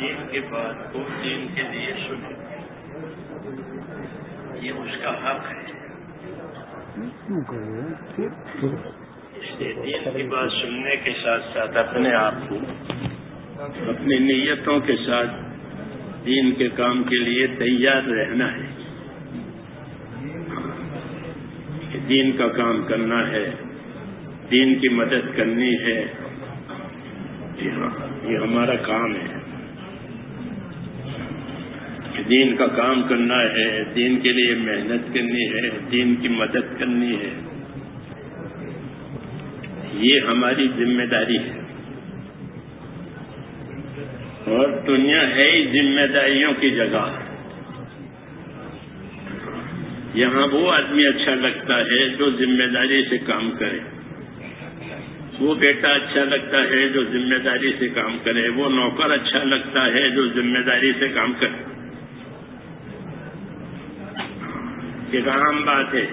دین کے بعد وہ دین کے لیے سنے یہ اس کا حق ہے۔ اس لیے دین کی بات سننے کے ساتھ ساتھ اپنے آپ کو، اپنی نیتوں کے ساتھ دین کے کام کے لیے تیار رہنا ہے۔ دین کا کام کرنا ہے، دین کی مدد کرنی ہے۔ جی ہاں یہ ہمارا کام ہے۔ دین کا کام کرنا ہے، دین کے لیے محنت کرنی ہے، دین کی مدد کرنی ہے۔ یہ ہماری ذمہ داری ہے۔ اور دنیا ہے ہی ذمہ داریوں کی جگہ۔ یہاں وہ آدمی اچھا لگتا ہے جو ذمہ داری سے کام کرے۔ وہ بیٹا اچھا لگتا ہے جو ذمہ داری سے کام کرے، وہ نوکر اچھا لگتا ہے جو ذمہ داری سے کام کرے۔ ایک عام بات ہے۔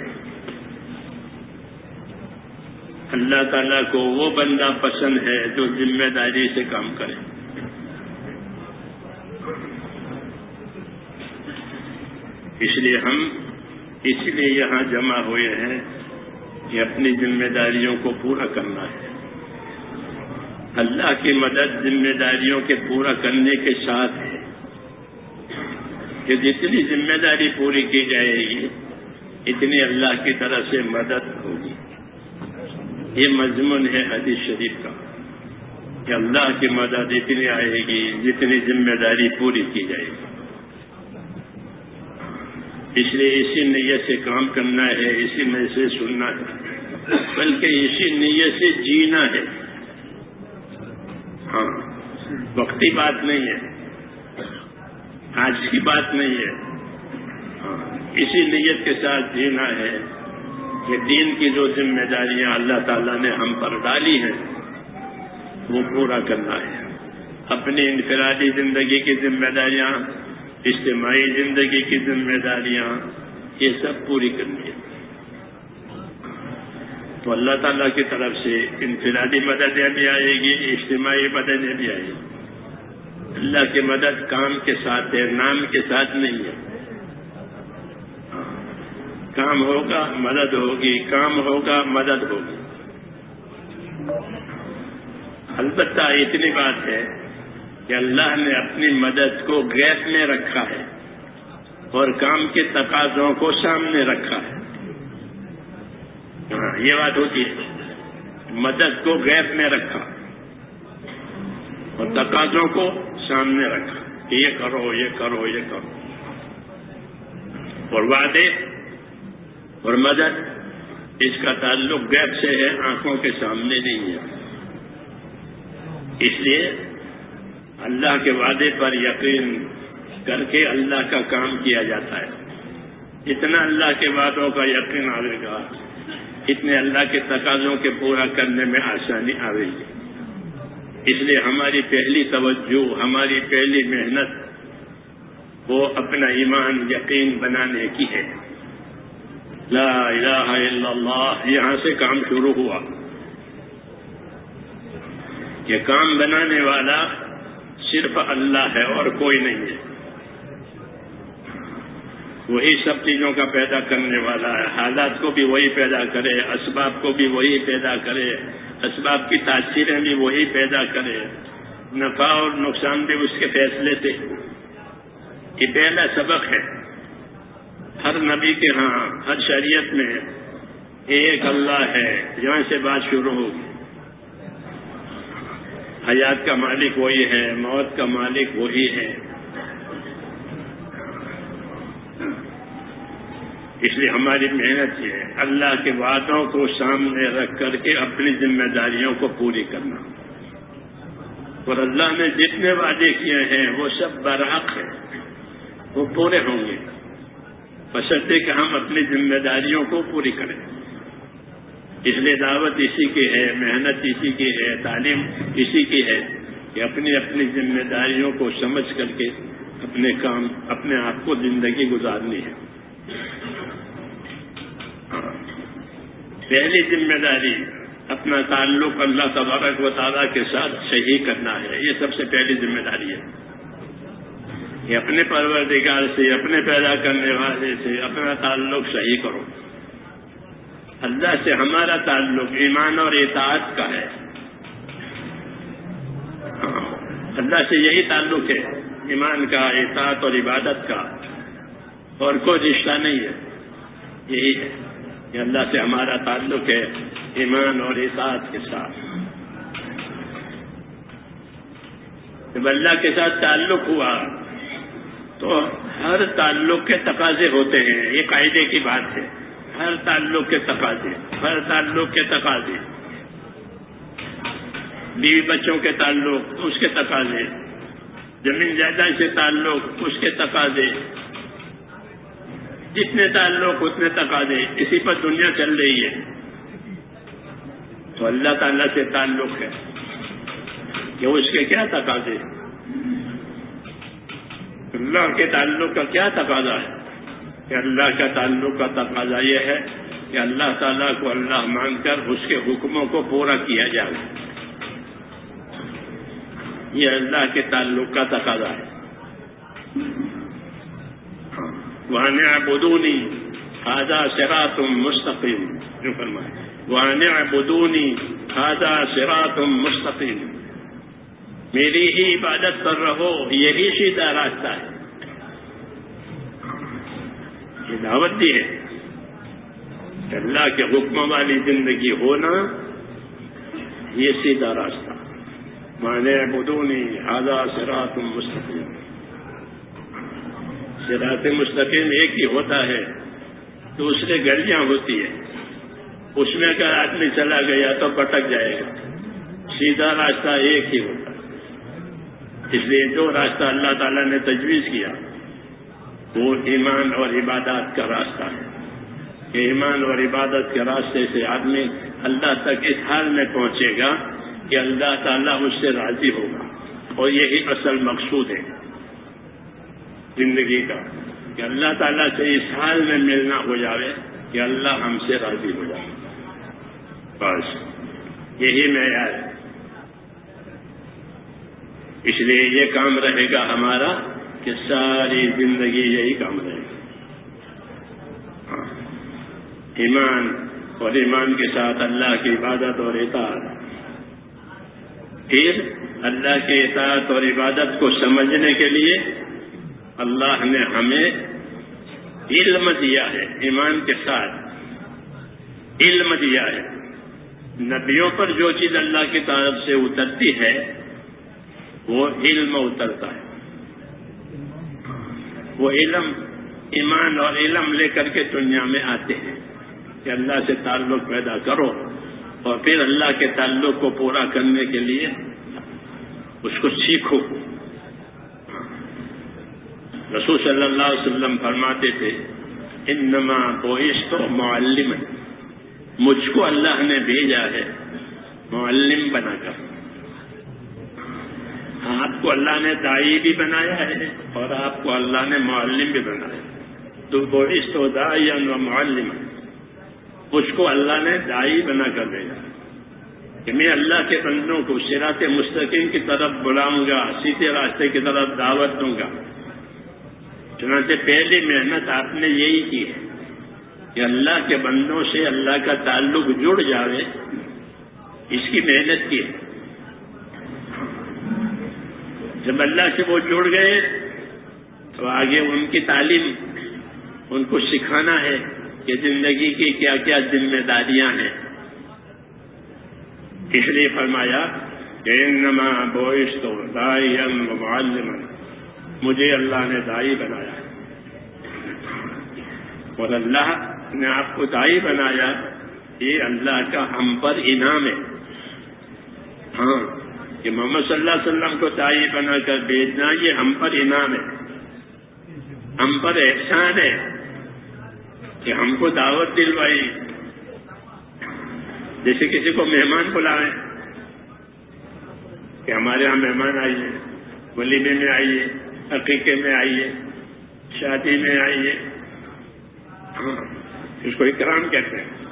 اللہ تعالیٰ کو وہ بندہ پسند ہے جو ذمہ داری سے کام کرے۔ اس لیے ہم اس لیے یہاں جمع ہوئے ہیں کہ اپنی ذمہ داریوں کو پورا کرنا ہے۔ اللہ کی مدد ذمہ داریوں کے پورا کرنے کے ساتھ ہے۔ کہ جتنی ذمہ داری پوری کی جائے گی، اتنی اللہ کی طرف سے مدد ہوگی۔ یہ مضمون ہے حدیث شریف کا۔ کہ اللہ کی مدد اتنی آئے گی جتنی ذمہ داری پوری کی جائے گی۔ اس لیے اسی نیت سے کام کرنا ہے، اسی نیت سے سننا ہے۔ بلکہ اسی نیت سے جینا ہے۔ ہاں۔ وقتی بات نہیں ہے۔ آج کی بات نہیں ہے۔ ہاں۔ اسی نیت کے ساتھ جینا ہے کہ دین کی جو ذمہ داریاں اللہ تعالیٰ نے ہم پر ڈالی ہیں، وہ پورا کرنا ہے۔ اپنی انفرادی زندگی کی ذمہ داریاں، اجتماعی زندگی کی ذمہ داریاں، یہ سب پوری کرنی ہے۔ تو اللہ تعالیٰ کی طرف سے انفرادی مددیں بھی آئے گی، اجتماعی مددیں بھی آئے گی۔ اللہ کی مدد کام کے ساتھ ہے، نام کے ساتھ نہیں ہے۔ کام ہوگا، مدد ہوگی، کام ہوگا، مدد ہوگی۔ البتہ اتنی بات ہے کہ اللہ نے اپنی مدد کو گیپ میں رکھا ہے اور کام کے تقاضوں کو سامنے رکھا ہے۔ یہ بات ہوتی ہے۔ مدد کو گیپ میں رکھا اور تقاضوں کو سامنے رکھا کہ یہ کرو یہ کرو یہ کرو۔ اور وعدے اور مدد اس کا تعلق گیپ سے ہے، آنکھوں کے سامنے نہیں ہے۔ اس لیے اللہ کے وعدے پر یقین کر کے اللہ کا کام کیا جاتا ہے۔ جتنا اللہ کے وعدوں کا یقین آئے اتنے اللہ کے تقاضوں کے پورا کرنے میں آسانی آئے گی اس لیے ہماری پہلی توجہ، ہماری پہلی محنت وہ اپنا ایمان یقین بنانے کی ہے۔ لا الہ الا اللہ، یہاں سے کام شروع ہوا۔ یہ کام بنانے والا صرف اللہ ہے اور کوئی نہیں ہے۔ وہی سب چیزوں کا پیدا کرنے والا ہے۔ حالات کو بھی وہی پیدا کرے، اسباب کو بھی وہی پیدا کرے۔ اسباب کی تاثیریں بھی وہی پیدا کرے۔ نفع اور نقصان بھی اس کے فیصلے سے۔ یہ پہلا سبق ہے۔ ہر نبی کے ہاں ہر شریعت میں ایک اللہ ہے۔ یہاں سے بات شروع ہوگی۔ حیات کا مالک وہی ہے، موت کا مالک وہی ہے۔ اس لیے ہماری محنت یہ ہے اللہ کے وعدوں کو سامنے رکھ کر کے اپنی ذمہ داریوں کو پوری کرنا۔ اور اللہ نے جتنے وعدے کیے ہیں وہ سب برحق ہیں۔ وہ پورے ہوں گے۔ بشرطے کہ ہم اپنی ذمہ داریوں کو پوری کریں۔ اس لیے دعوت اسی کی ہے، محنت اسی کی ہے، تعلیم اسی کی ہے کہ اپنی اپنی ذمہ داریوں کو سمجھ کر کے اپنے کام، اپنے آپ کو زندگی گزارنی ہے۔ پہلی ذمہ داری اپنا تعلق اللہ تبارک و تعالیٰ کے ساتھ صحیح کرنا ہے۔ یہ سب سے پہلی ذمہ داری ہے۔ کہ اپنے پروردگار سے، اپنے پیدا کرنے والے سے اپنا تعلق صحیح کرو۔ اللہ سے ہمارا تعلق ایمان اور اطاعت کا ہے۔ ہاں۔ اللہ سے یہی تعلق ہے، ایمان کا، اطاعت اور عبادت کا۔ اور کوئی رشتہ نہیں ہے۔ یہی ہے۔ کہ اللہ سے ہمارا تعلق ہے ایمان اور اطاعت کے ساتھ۔ جب اللہ کے ساتھ تعلق ہوا، تو ہر تعلق کے تقاضے ہوتے ہیں۔ یہ قاعدے کی بات ہے۔ ہر تعلق کے تقاضے، ہر تعلق کے تقاضے۔ بیوی بچوں کے تعلق، اس کے تقاضے۔ زمین جائیداد سے تعلق، اس کے تقاضے۔ جتنے تعلق اتنے تقاضے، اسی پر دنیا چل رہی ہے۔ تو اللہ تعالیٰ سے تعلق ہے کہ اس کے کیا تقاضے؟ اللہ کے تعلق کا کیا تقاضا ہے؟ کہ اللہ کا تعلق کا تقاضا یہ ہے کہ اللہ تعالیٰ کو اللہ مان کر اس کے حکموں کو پورا کیا جائے۔ یہ اللہ کے تعلق کا تقاضا ہے۔ وہاں بدونی خاجہ سرا تم مستقیم جو فرمائے وہاں بدونی خاجہ سرا تم مستقیم میری ہی عبادت کر رہو، یہی سیدھا راستہ ہے۔ یہ دعوت دی ہے۔ کہ اللہ کے حکم والی زندگی ہونا، یہ سیدھا راستہ۔ مانے بدونی آزا سرات مستقیم سرات مستقیم ایک ہی ہوتا ہے، دوسرے گلیاں ہوتی ہے اس میں اگر آدمی چلا گیا تو پٹک جائے گا۔ سیدھا راستہ ایک ہی ہوتا ہے۔ اس لیے جو راستہ اللہ تعالیٰ نے تجویز کیا، وہ ایمان اور عبادات کا راستہ ہے۔ کہ ایمان اور عبادت کے راستے سے آدمی اللہ تک اس حال میں پہنچے گا کہ اللہ تعالیٰ اس سے راضی ہوگا۔ اور یہی اصل مقصود ہے۔ زندگی کا۔ کہ اللہ تعالیٰ سے اس حال میں ملنا ہو جاوے کہ اللہ ہم سے راضی ہو جائے۔ بس، یہی معیار ہے۔ اس لیے یہ کام رہے گا ہمارا کہ ساری زندگی یہی کام رہے گا۔ ہاں۔ ایمان اور ایمان کے ساتھ اللہ کی عبادت اور اطاعت۔ پھر اللہ کے اطاعت اور عبادت کو سمجھنے کے لیے اللہ نے ہمیں علم دیا ہے، ایمان کے ساتھ۔ علم دیا ہے۔ نبیوں پر جو چیز اللہ کی طرف سے اترتی ہے، وہ علم اترتا ہے۔ وہ علم، ایمان اور علم لے کر کے دنیا میں آتے ہیں۔ کہ اللہ سے تعلق پیدا کرو اور پھر اللہ کے تعلق کو پورا کرنے کے لیے اس کو سیکھو۔ رسول صلی اللہ علیہ وسلم فرماتے تھے ان نما بوئش معلم مجھ کو اللہ نے بھیجا ہے، معلم بنا کر۔ آپ کو اللہ نے دائی بھی بنایا ہے اور آپ کو اللہ نے معلم بھی بنایا تو بوئش تو دائی معلم اس کو اللہ نے دائی بنا کر بھیجا کہ میں اللہ کے بندوں کو سرات مستقیم کی طرف بلاؤں گا، سیدھے راستے کی طرف دعوت دوں گا۔ چنانچہ پہلی محنت آپ نے یہی کی ہے کہ اللہ کے بندوں سے اللہ کا تعلق جڑ جاوے، اس کی محنت کی ہے۔ جب اللہ سے وہ جڑ گئے، تو آگے ان کی تعلیم، ان کو سکھانا ہے کہ زندگی کی کیا کیا ذمہ داریاں ہیں۔ اس لیے فرمایا کہ انما تو دائی مجھے اللہ نے دائی بنایا۔ اور اللہ نے آپ کو دائی بنایا یہ اللہ کا ہم پر انعام ہے۔ ہاں کہ محمد صلی اللہ علیہ وسلم کو دائی بنا کر بھیجنا یہ ہم پر انعام ہے۔ ہم پر احسان ہے کہ ہم کو دعوت دلوائی۔ جیسے کسی کو مہمان بلائیں، کہ ہمارے یہاں مہمان آئیے ولیمے میں آئیے عقیقے میں آئیے شادی میں آئیے ہاں، اس کو اکرام کہتے ہیں۔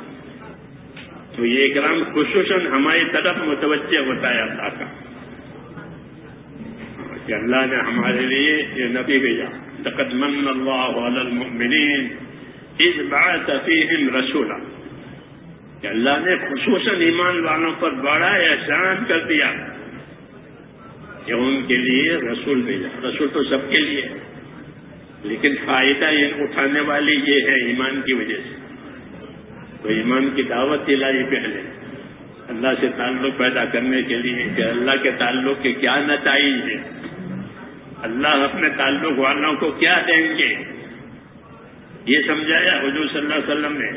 تو یہ اکرام خصوصاً ہماری طرف متوجہ ہوتا ہے اللہ کا۔ کہ اللہ نے ہمارے لیے یہ نبی بھیجا۔ تقد من اللہ المؤمنین اس بعث فیہم رسولا۔ کہ اللہ نے خصوصاً ایمان والوں پر بڑا احسان کر دیا کہ ان کے لیے رسول بھیجا۔ رسول تو سب کے لیے۔ لیکن فائدہ یہ اٹھانے والی یہ ہے ایمان کی وجہ سے۔ تو ایمان کی دعوت دلائی پہلے اللہ سے تعلق پیدا کرنے کے لیے کہ اللہ کے تعلق کے کیا نتائج ہیں۔ اللہ اپنے تعلق والوں کو کیا دیں گے؟ یہ سمجھایا حضور صلی اللہ علیہ وسلم نے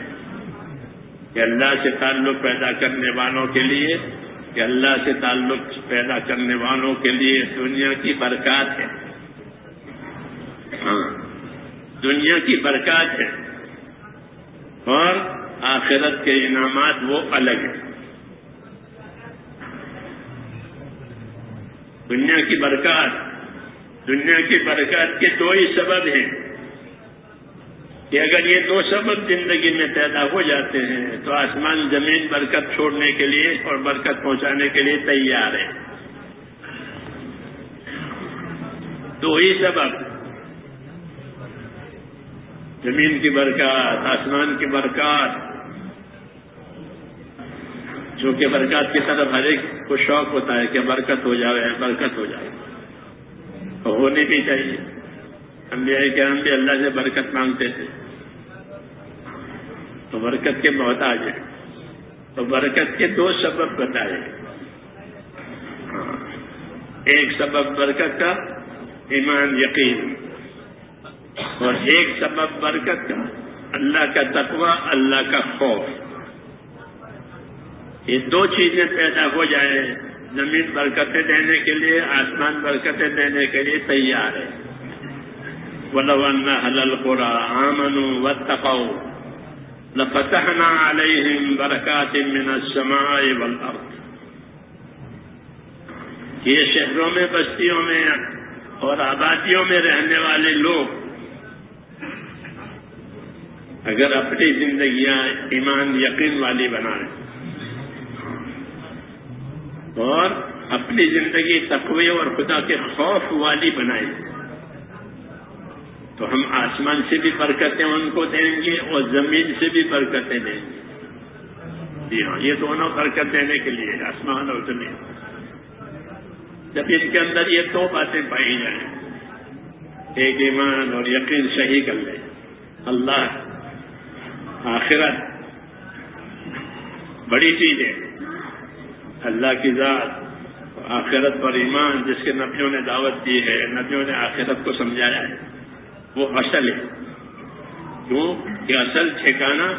کہ اللہ سے تعلق پیدا کرنے والوں کے لیے، کہ اللہ سے تعلق پیدا کرنے والوں کے لیے دنیا کی برکات ہے۔ ہاں۔ دنیا کی برکات ہے۔ اور آخرت کے انعامات وہ الگ ہیں۔ دنیا کی برکات، دنیا کی برکات کے دو ہی سبب ہیں۔ کہ اگر یہ دو سبب زندگی میں پیدا ہو جاتے ہیں، تو آسمان، زمین برکت چھوڑنے کے لیے اور برکت پہنچانے کے لیے تیار ہے دو ہی سبب۔ زمین کی برکات، آسمان کی برکات۔ جو کہ برکات کی طرف ہر ایک کو شوق ہوتا ہے کہ برکت ہو جائے، برکت ہو جائے۔ ہونی بھی چاہیے۔ ہم بھی کہ ہم بھی اللہ سے برکت مانگتے تھے۔ تو برکت کے محتاج ہیں۔ تو برکت کے دو سبب بتائے۔ ہاں، ایک سبب برکت کا ایمان یقین۔ اور ایک سبب برکت کا، اللہ کا تقوی، اللہ کا خوف۔ یہ دو چیزیں پیدا ہو جائے زمین برکتیں دینے کے لیے، آسمان برکتیں دینے کے لیے تیار ہے۔ ولون حلل پورا آمن و تقو لفتحنا علیہم برکات من السماء والارض یہ شہروں میں، بستیوں میں اور آبادیوں میں رہنے والے لوگ اگر اپنی زندگیاں ایمان یقین والی بنائیں اور اپنی زندگی تقوی اور خدا کے خوف والی بنائیں۔ تو ہم آسمان سے بھی برکتیں ان کو دیں گے اور زمین سے بھی برکتیں دیں گے۔ جی ہاں یہ دونوں برکت دینے کے لیے آسمان اور زمین۔ جب ان کے اندر یہ دو باتیں پائی جائیں، ایک ایمان اور یقین صحیح کر لیں۔ اللہ آخرت۔ بڑی چیز ہے۔ اللہ کی ذات آخرت پر ایمان، جس کے نبیوں نے دعوت دی ہے، نبیوں نے آخرت کو سمجھایا ہے، وہ اصل ہے۔ کیوں؟ کہ اصل ٹھکانا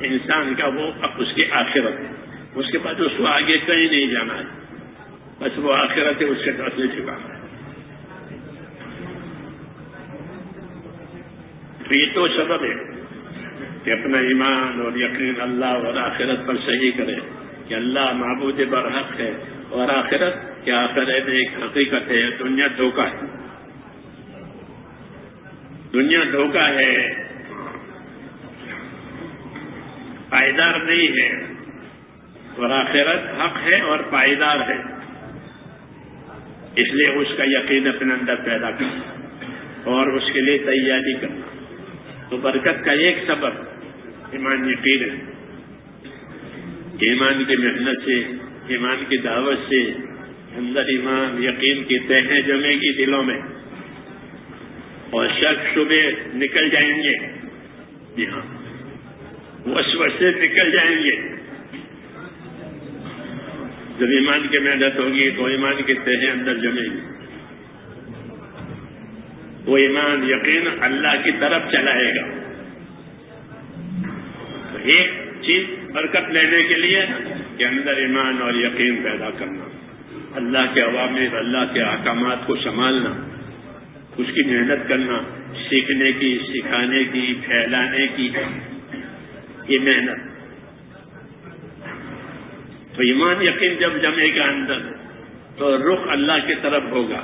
انسان کا وہ، اس کی آخرت ہے۔ اس کے بعد اس کو آگے کہیں نہیں جانا ہے۔ بس وہ آخرت ہے، اس کے اصلی ٹھکانا ہے۔ تو یہ تو سبب ہے۔ کہ اپنا ایمان اور یقین اللہ اور آخرت پر صحیح کرے کہ اللہ معبود برحق ہے اور آخرت کیا آخرت ایک حقیقت ہے، دنیا دھوکہ ہے۔ دنیا دھوکہ ہے۔ پائیدار نہیں ہے۔ اور آخرت حق ہے اور پائیدار ہے۔ اس لیے اس کا یقین اپنے اندر پیدا کرنا اور اس کے لیے تیاری کرنا۔ تو برکت کا ایک سبب ایمان یقین ہے۔ ایمان کی محنت سے، ایمان کی دعوت سے اندر ایمان یقین کی تہیں جمے گی دلوں میں۔ اور شک شبے نکل جائیں گے۔ جی ہاں۔ سے نکل جائیں گے۔ جب ایمان کی محنت ہوگی تو ایمان کی تہیں اندر جمے گی۔ وہ ایمان یقین اللہ کی طرف چلائے گا۔ تو ایک چیز برکت لینے کے لیے کہ اندر ایمان اور یقین پیدا کرنا، اللہ کے عوامل اللہ کے احکامات کو سنبھالنا، اس کی محنت کرنا، سیکھنے کی، سکھانے کی، پھیلانے کی، یہ محنت۔ تو ایمان، یقین جب جمے گا اندر، تو رخ اللہ کی طرف ہوگا،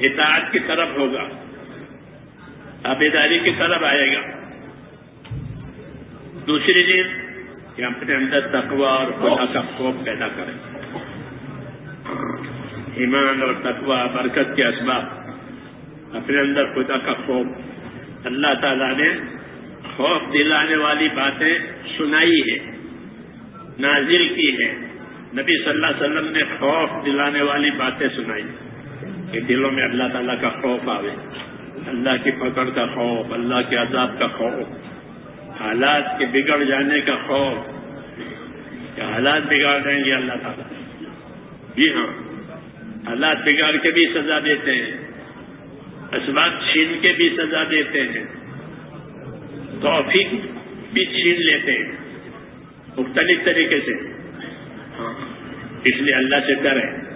اطاعت کی طرف ہوگا آبیداری کی طرف آئے گا۔ دوسری چیز کہ اپنے اندر تقوا اور خدا کا خوف پیدا کریں۔ ایمان اور تقوا برکت کے اسباب۔ اپنے اندر خدا کا خوف۔ اللہ تعالیٰ نے خوف دلانے والی باتیں سنائی ہے، نازل کی ہے نبی صلی اللہ علیہ وسلم نے خوف دلانے والی باتیں سنائی کہ دلوں میں اللہ تعالیٰ کا خوف آوے۔ اللہ کی پکڑ کا خوف، اللہ کے عذاب کا خوف۔ حالات کے بگڑ جانے کا خوف کہ حالات بگاڑ دیں گے اللہ تعالیٰ۔ جی ہاں حالات بگاڑ کے بھی سزا دیتے ہیں، اسباب چھین کے بھی سزا دیتے ہیں، توفیق بھی چھین لیتے ہیں، مختلف طریقے سے۔ ہاں اس لیے اللہ سے ڈرے۔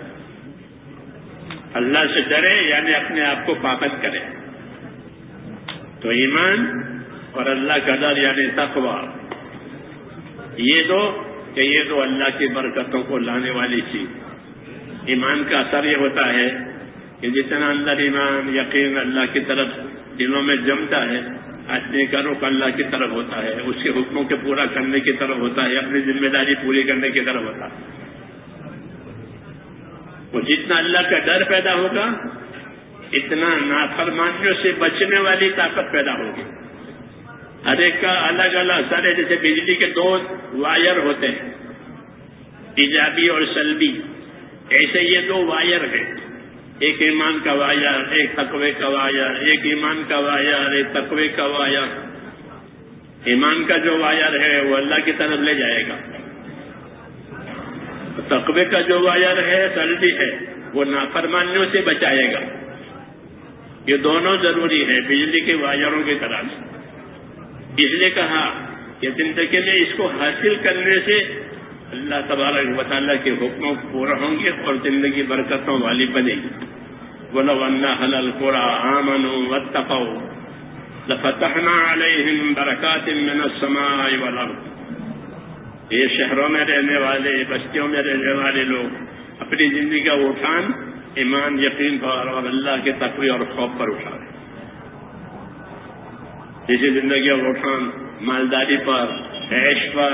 اللہ سے ڈرے یعنی اپنے آپ کو پاکت کرے۔ تو ایمان اور اللہ کا ڈر یعنی تقوا یہ دو کہ یہ دو اللہ کی برکتوں کو لانے والی چیز۔ ایمان کا اثر یہ ہوتا ہے کہ جتنا اندر ایمان، یقین اللہ کی طرف دلوں میں جمتا ہے آدمی کا رخ اللہ کی طرف ہوتا ہے، اس کے حکموں کے پورا کرنے کی طرف ہوتا ہے، اپنی ذمہ داری پوری کرنے کی طرف ہوتا ہے۔ وہ جتنا اللہ کا ڈر پیدا ہوگا، اتنا نافرمانیوں سے بچنے والی طاقت پیدا ہوگی۔ ہر ایک کا الگ الگ اثر ہے، جیسے بجلی کے دو وائر ہوتے ہیں، ایجابی اور سلبی۔ ایسے یہ دو وائر ہیں۔ ایک ایمان کا وائر ایک تقوی کا وائر ایک ایمان کا وائر ایک تقوی کا وائر ایمان کا جو وائر ہے، وہ اللہ کی طرف لے جائے گا۔ تقوی کا جو وائر ہے، سلبی ہے، وہ نافرمانیوں سے بچائے گا۔ یہ دونوں ضروری ہے بجلی کے وائروں کی طرح سے اس لیے کہا کہ زندگی میں اس کو حاصل کرنے سے اللہ تبارک و تعالیٰ کے حکموں پورا ہوں گے اور زندگی برکتوں والی بنے گی۔ بولو اللہ حل القرا آمن و لفتحنا برکات من السماء والارض یہ شہروں میں رہنے والے، بستیوں میں رہنے والے لوگ، اپنی زندگی کا اٹھان، ایمان یقین پر اور اللہ کے تقوی اور خوف پر اٹھا۔ جیسے زندگی اور اٹھان مالداری پر، عیش پر،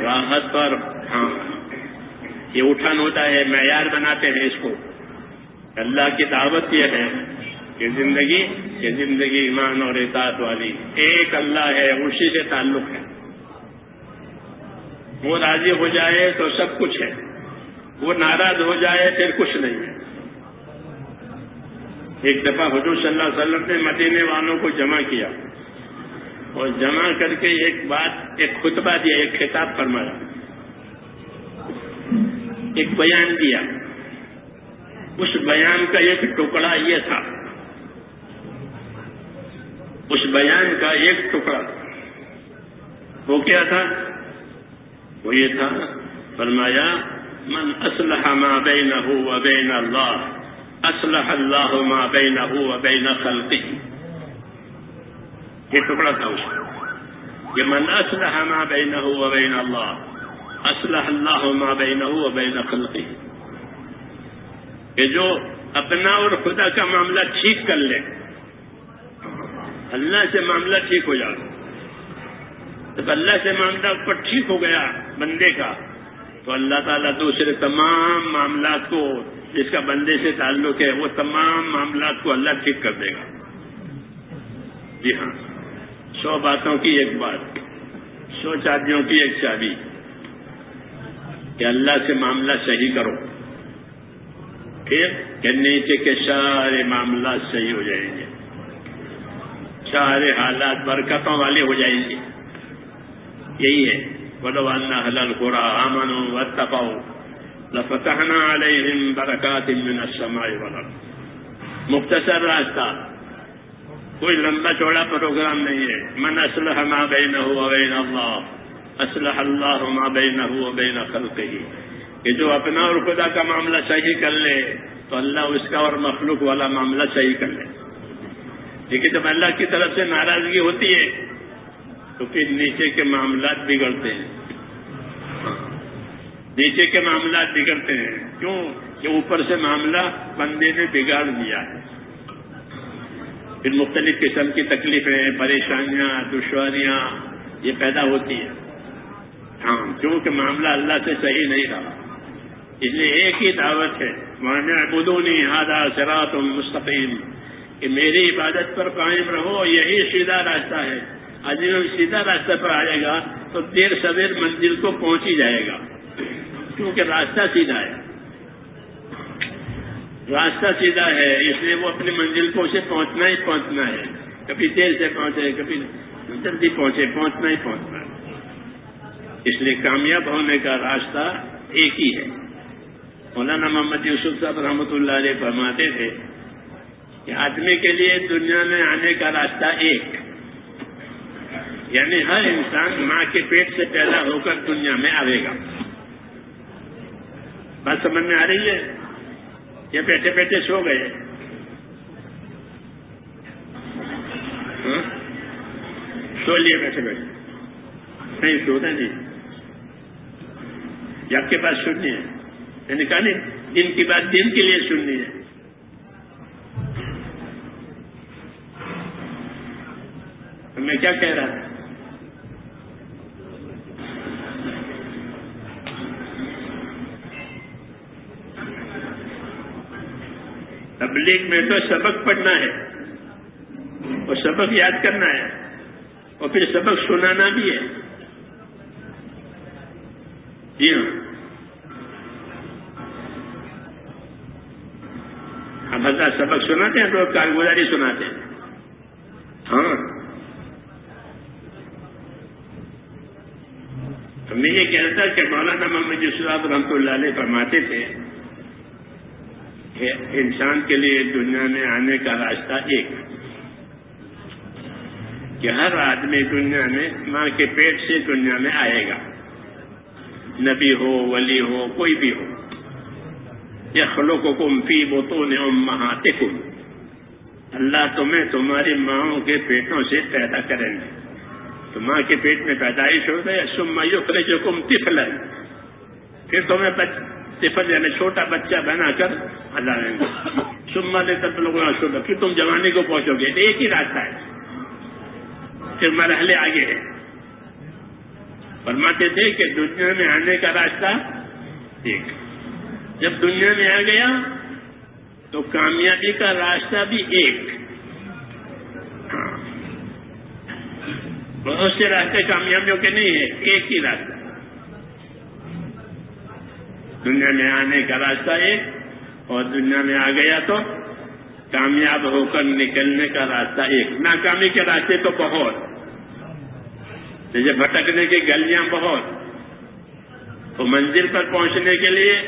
راحت پر ہاں۔ یہ اٹھان ہوتا ہے، معیار بناتے ہیں اس کو۔ اللہ کی دعوت یہ ہے کہ زندگی یہ زندگی ایمان اور اطاعت والی۔ ایک اللہ ہے، اسی سے تعلق ہے۔ وہ راضی ہو جائے تو سب کچھ ہے۔ وہ ناراض ہو جائے پھر کچھ نہیں ہے۔ ایک دفعہ حضور صلی اللہ علیہ وسلم نے مدینے والوں کو جمع کیا۔ اور جمع کر کے ایک بات، ایک خطبہ دیا، ایک خطاب فرمایا۔ ایک بیان دیا۔ اس بیان کا ایک ٹکڑا یہ تھا۔ اس بیان کا ایک ٹکڑا۔ وہ کیا تھا؟ وہ یہ تھا، فرمایا، من اسلح ما بینه و بین اللہ اسلح اللہ ما بینه و بین خلقه یہ ٹکڑا تھا اس یہ من اسلح ما بینه و بین اللہ اسلح اللہ ما بینه و بین خلقه کہ جو اپنا اور خدا کا معاملہ ٹھیک کر لے، اللہ سے معاملہ ٹھیک ہو جائے۔ جب اللہ سے معاملہ اوپر ٹھیک ہو گیا بندے کا، تو اللہ تعالیٰ دوسرے تمام معاملات کو، جس کا بندے سے تعلق ہے، وہ تمام معاملات کو اللہ ٹھیک کر دے گا۔ جی ہاں۔ سو باتوں کی ایک بات، سو چابیوں کی ایک چابی۔ کہ اللہ سے معاملہ صحیح کرو۔ پھر کہ نیچے کے سارے معاملات صحیح ہو جائیں گے۔ سارے حالات برکتوں والے ہو جائیں گے۔ یہی ہے۔ بولو اللہ حلال خورا امن و تپاؤ لفتحنا علیہم برکات من السماء والارض مختصر راستہ۔ کوئی لمبا چوڑا پروگرام نہیں ہے۔ من اسلح ما بینہ و بین اللہ اسلح اللہ ما بینہ و بین خلقہ۔ کہ جو اپنا اور خدا کا معاملہ صحیح کر لے، تو اللہ اس کا اور مخلوق والا معاملہ صحیح کر لے۔ لیکن جب اللہ کی طرف سے ناراضگی ہوتی ہے، تو پھر نیچے کے معاملات بگڑتے ہیں۔ نیچے کے معاملات بگڑتے ہیں۔ کیوں؟ کہ اوپر سے معاملہ بندے نے بگاڑ دیا ہے۔ پھر مختلف قسم کی تکلیفیں، پریشانیاں، دشواریاں، یہ پیدا ہوتی ہیں۔ ہاں، کام کیونکہ معاملہ اللہ سے صحیح نہیں رہا۔ اس لیے ایک ہی دعوت ہے مانا بدونی ہادہ سرات مستقیم کہ میری عبادت پر قائم رہو، یہی سیدھا راستہ ہے۔ اجم سیدھا راستہ پر آئے گا، تو دیر سویر منزل کو پہنچ ہی جائے گا۔ کیونکہ راستہ سیدھا ہے۔ راستہ سیدھا ہے، اس لیے وہ اپنی منزل کو اسے پہنچنا ہی پہنچنا ہے۔ کبھی دیر سے پہنچے، کبھی جلدی پہنچے، پہنچنا ہی پہنچنا ہے۔ اس لیے کامیاب ہونے کا راستہ ایک ہی ہے۔ مولانا محمد یوسف صاحب رحمۃ اللہ علیہ فرماتے تھے کہ آدمی کے لیے دنیا میں آنے کا راستہ ایک۔ یعنی ہر انسان ماں کے پیٹ سے پیدا ہو کر دنیا میں آئے گا۔ بات سمجھ میں آ رہی ہے؟ یا بیٹھے بیٹھے سو گئے۔ سو لیے بیٹھے بیٹھے۔ نہیں سوتا نہیں آپ کے پاس سننی ہے۔ یعنی کہا نہیں، دن کی بات دن کے لیے سننی ہے۔ میں کیا کہہ رہا تھا؟ تبلیغ میں تو سبق پڑھنا ہے اور سبق یاد کرنا ہے اور پھر سبق سنانا بھی ہے۔ جی ہاں۔ ہم حضرات سبق سناتے ہیں تو کارگزاری سناتے ہیں۔ ہاں۔ میں یہ کہہ رہا تھا کہ مولانا محمد یوسف رحمۃ اللہ علیہ فرماتے تھے انسان کے لیے دنیا میں آنے کا راستہ ایک۔ کہ ہر آدمی دنیا میں ماں کے پیٹ سے دنیا میں آئے گا۔ نبی ہو، ولی ہو، کوئی بھی ہو۔ یا خلو کو کم فی بوتوں نے مہاتے اللہ تمہیں تمہاری ماؤں کے پیٹوں سے پیدا کریں گے۔ تو ماں کے پیٹ میں پیدائش ہو گئی سما یو کرے جو کم پھر تمہیں تفل یعنی چھوٹا بچہ بنا کر اللہ گے سما دے تب لوگوں شدہ پھر تم جوانی کو پہنچو گے۔ ایک ہی راستہ ہے۔ پھر مرحلے آگے ہیں۔ فرماتے تھے کہ دنیا میں آنے کا راستہ ایک۔ جب دنیا میں آ گیا تو کامیابی کا راستہ بھی ایک۔ ہاں۔ بہت سے راستے کامیابیوں کے نہیں ہیں۔ ایک ہی راستہ۔ دنیا میں آنے کا راستہ ایک اور دنیا میں آ گیا تو کامیاب ہو کر نکلنے کا راستہ ایک۔ ناکامی کے راستے تو بہت۔ جیسے بھٹکنے کی گلیاں بہت۔ تو منزل پر پہنچنے کے لیے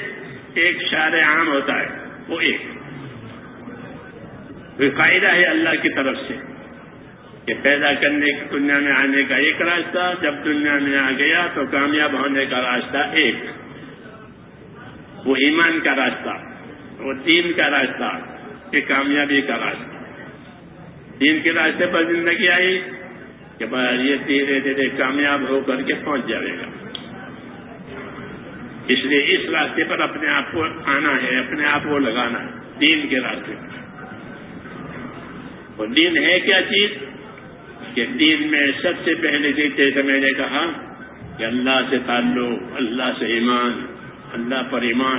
ایک شار عام ہوتا ہے، وہ ایک۔ کوئی فائدہ ہے اللہ کی طرف سے کہ پیدا کرنے کی دنیا میں آنے کا ایک راستہ، جب دنیا میں آ گیا تو کامیاب ہونے کا راستہ ایک۔ وہ ایمان کا راستہ، وہ دین کا راستہ یہ کامیابی کا راستہ۔ دین کے راستے پر زندگی آئی کہ یہ دھیرے دھیرے کامیاب ہو کر کے پہنچ جائے گا۔ اس لیے اس راستے پر اپنے آپ کو آنا ہے، اپنے آپ کو لگانا ہے، دین کے راستے پر۔ اور دین ہے کیا چیز؟ کہ دین میں سب سے پہلے جیسے میں نے کہا کہ اللہ سے تعلق، اللہ سے ایمان۔ اللہ پر ایمان،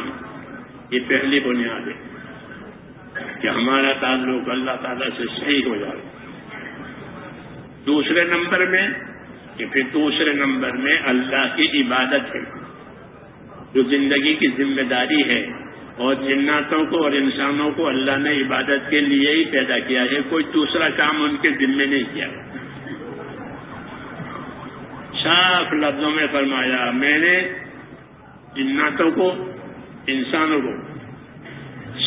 یہ پہلی بنیاد ہے کہ ہمارا تعلق اللہ تعالی سے صحیح ہو جائے۔ دوسرے نمبر میں کہ پھر دوسرے نمبر میں اللہ کی عبادت ہے، جو زندگی کی ذمہ داری ہے۔ اور جناتوں کو اور انسانوں کو اللہ نے عبادت کے لیے ہی پیدا کیا ہے، کوئی دوسرا کام ان کے ذمے نہیں کیا۔ صاف لفظوں میں فرمایا، میں نے جناتوں کو، انسانوں کو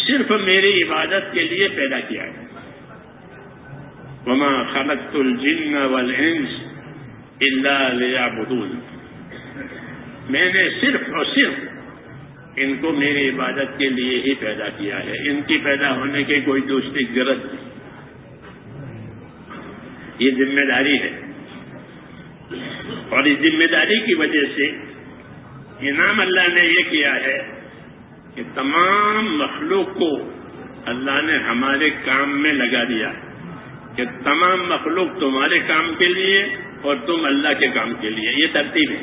صرف میری عبادت کے لیے پیدا کیا ہے۔ وما خلقت الجن والانس الا ليعبدون۔ میں نے صرف اور صرف ان کو میری عبادت کے لیے ہی پیدا کیا ہے۔ ان کی پیدا ہونے کی کوئی دوسری غرض نہیں۔ یہ ذمہ داری ہے۔ اور اس ذمہ داری کی وجہ سے انعام اللہ نے یہ کیا ہے کہ تمام مخلوق کو اللہ نے ہمارے کام میں لگا دیا کہ تمام مخلوق تمہارے کام کے لیے اور تم اللہ کے کام کے لیے، یہ ترتیب ہے۔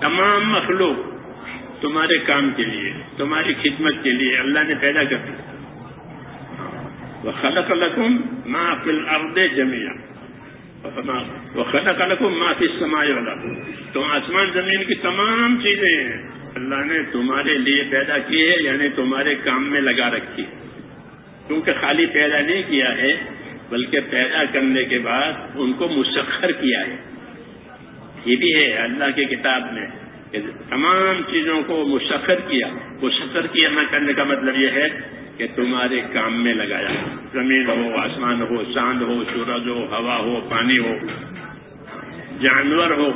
تمام مخلوق تمہارے کام کے لیے، تمہاری خدمت کے لیے اللہ نے پیدا کر دی وہ خلق القم ماں فل ارد جمیا وہ خلق القم ماں فل سمائے والا تو آسمان زمین کی تمام چیزیں ہیں۔ اللہ نے تمہارے لیے پیدا کی ہے یعنی تمہارے کام میں لگا رکھی۔ ہے کیونکہ خالی پیدا نہیں کیا ہے، بلکہ پیدا کرنے کے بعد ان کو مسخر کیا ہے۔ یہ بھی ہے اللہ کی کتاب میں کہ تمام چیزوں کو مسخر کیا۔ مسخر کیا نہ کرنے کا مطلب یہ ہے کہ تمہارے کام میں لگایا۔ زمین ہو، آسمان ہو، چاند ہو، سورج ہو، ہوا ہو، پانی ہو، جانور ہو،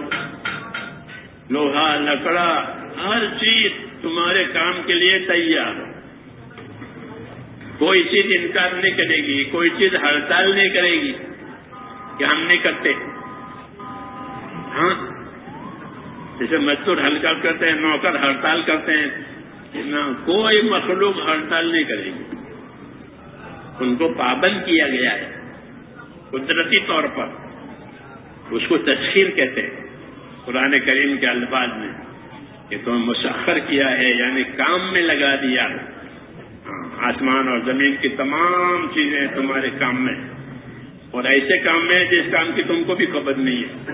لوہا، لکڑا، ہر چیز تمہارے کام کے لیے تیار ہو۔ کوئی چیز انکار نہیں کرے گی، کوئی چیز ہڑتال نہیں کرے گی کہ ہم نہیں کرتے۔ ہاں؟ جیسے مزدور ہلکا کرتے ہیں، نوکر ہڑتال کرتے ہیں کوئی مخلوق ہڑتال نہیں کرے گی۔ ان کو پابند کیا گیا ہے۔ قدرتی طور پر۔ اس کو تشخیر کہتے ہیں۔ قرآن کریم کے الفاظ میں کہ تم مسخر کیا ہے یعنی کام میں لگا دیا۔ ہے آسمان اور زمین کی تمام چیزیں تمہارے کام میں اور ایسے کام میں جس کام کی تم کو بھی خبر نہیں ہے۔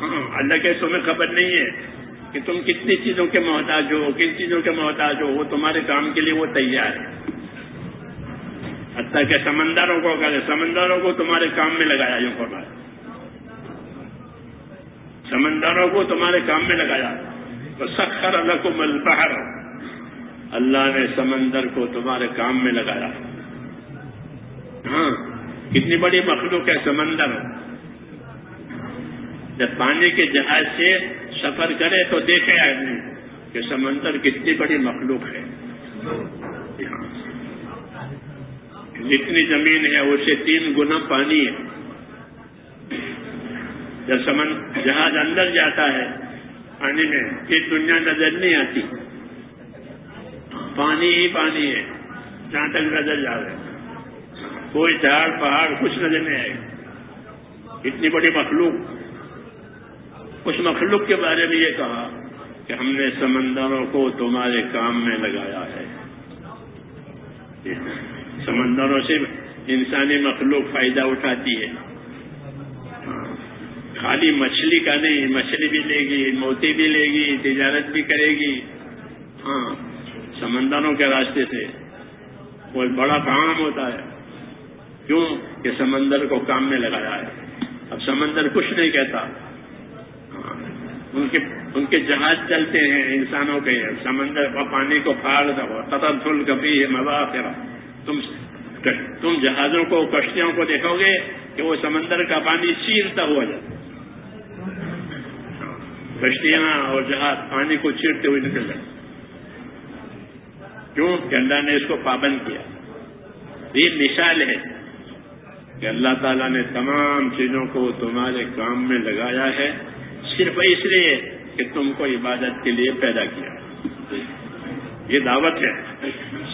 ہاں اللہ کے تمہیں خبر نہیں ہے۔ کہ تم کتنی چیزوں کے محتاج ہو، کن چیزوں کے محتاج ہو، وہ تمہارے کام کے لیے وہ تیار ہے۔ حتیٰ کہ سمندروں کو کہ سمندروں کو تمہارے کام میں لگایا، یوں پر سمندروں کو تمہارے کام میں لگایا۔ تو سخر اللہ کو اللہ نے سمندر کو تمہارے کام میں لگایا۔ ہاں کتنی بڑی مخلوق ہے سمندر۔ جب پانی کے جہاز سے سفر کرے تو دیکھے آدمی کہ سمندر کتنی بڑی مخلوق ہے۔ جتنی زمین ہے، اسے تین گنا پانی ہے۔ جب سمن، جہاز اندر جاتا ہے، پانی میں یہ دنیا نظر نہیں آتی۔ پانی ہی پانی ہے، جہاں تک نظر جا رہے کوئی جھاڑ پہاڑ کچھ نظر نہیں آئے۔ اتنی بڑی مخلوق۔ اس مخلوق کے بارے میں یہ کہا کہ ہم نے سمندروں کو تمہارے کام میں لگایا ہے۔ سمندروں سے انسانی مخلوق فائدہ اٹھاتی ہے۔ خالی مچھلی کا نہیں، مچھلی بھی لے گی، موتی بھی لے گی، تجارت بھی کرے گی۔ ہاں سمندروں کے راستے سے۔ کوئی بڑا کام ہوتا ہے۔ کیوں؟ کہ سمندر کو کام میں لگایا ہے۔ اب سمندر کچھ نہیں کہتا۔ ان کے ان کے جہاز چلتے ہیں انسانوں کے سمندر کا پانی کو پھاڑ دو قطر کبھی ہے مزہ تم تم جہازوں کو، کشتیوں کو دیکھو گے کہ وہ سمندر کا پانی چیرتا ہوا جاتا کشتیاں اور جہاز پانی کو چیرتے ہوئے نکل جاتے کیوں؟ کہ اللہ نے اس کو پابند کیا۔ یہ مثال ہے کہ اللہ تعالیٰ نے تمام چیزوں کو تمہارے کام میں لگایا ہے۔ صرف اس لیے کہ تم کو عبادت کے لیے پیدا کیا۔ یہ دعوت ہے۔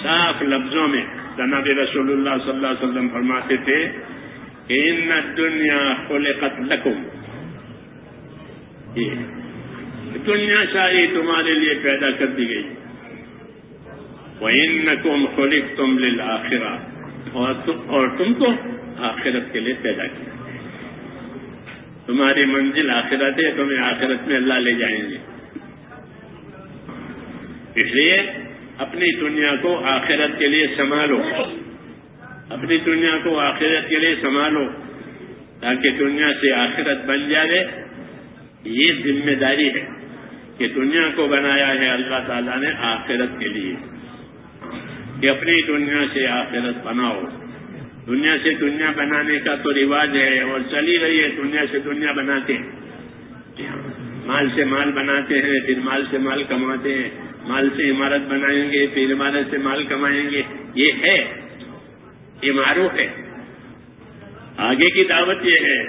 صاف لفظوں میں جناب رسول اللہ صلی اللہ علیہ وسلم فرماتے تھے کہ ان دنیا خلقت لکم. یہ دنیا شاہی تمہارے لیے پیدا کر دی گئی۔ وہ ان وَإِنَّكُمْ خُلِقْتُمْ لِلْآخِرَةِ۔ اور تم کو آخرت کے لیے پیدا کیا۔ تمہاری منزل آخرت ہے، تمہیں آخرت میں اللہ لے جائیں گے۔ اس لیے اپنی دنیا کو آخرت کے لیے سنبھالو۔ اپنی دنیا کو آخرت کے لیے سنبھالو، تاکہ دنیا سے آخرت بن جائے یہ ذمہ داری ہے کہ دنیا کو بنایا ہے اللہ تعالیٰ نے آخرت کے لیے۔ کہ اپنی دنیا سے آخرت بناؤ۔ دنیا سے دنیا بنانے کا تو رواج ہے اور چلی رہی ہے دنیا سے دنیا بناتے ہیں۔ مال سے مال بناتے ہیں، پھر مال سے مال کماتے ہیں۔ مال سے عمارت بنائیں گے، پھر عمارت سے مال کمائیں گے۔ یہ ہے، یہ معروف ہے۔ آگے کی دعوت یہ ہے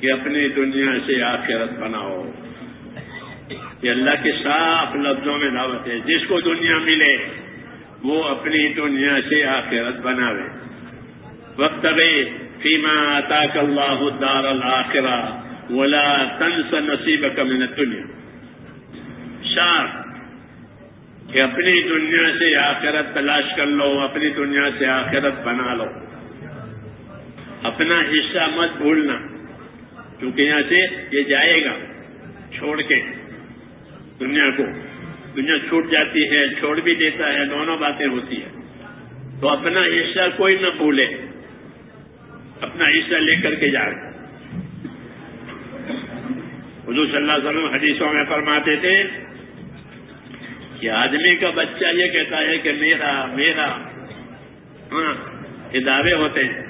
کہ اپنی دنیا سے آخرت بناؤ۔ یہ اللہ کے صاف لفظوں میں دعوت ہے۔ جس کو دنیا ملے، وہ اپنی دنیا سے آخرت بناوے۔ وقت فیما اطاق اللہ دار الآخرہ ولا تنس نصیب من دنیا انصاف کہ اپنی دنیا سے آخرت تلاش کر لو، اپنی دنیا سے آخرت بنا لو. اپنا حصہ مت بھولنا، کیونکہ یہاں سے یہ جائے گا، چھوڑ کے دنیا کو. دنیا چھوٹ جاتی ہے، چھوڑ بھی دیتا ہے، دونوں باتیں ہوتی ہیں۔ تو اپنا حصہ کوئی نہ بھولے۔ اپنا حصہ لے کر کے جائے حضور صلی اللہ علیہ وسلم حدیثوں میں فرماتے تھے کہ آدمی کا بچہ یہ کہتا ہے کہ میرا میرا ہاں یہ دعوے ہوتے ہیں۔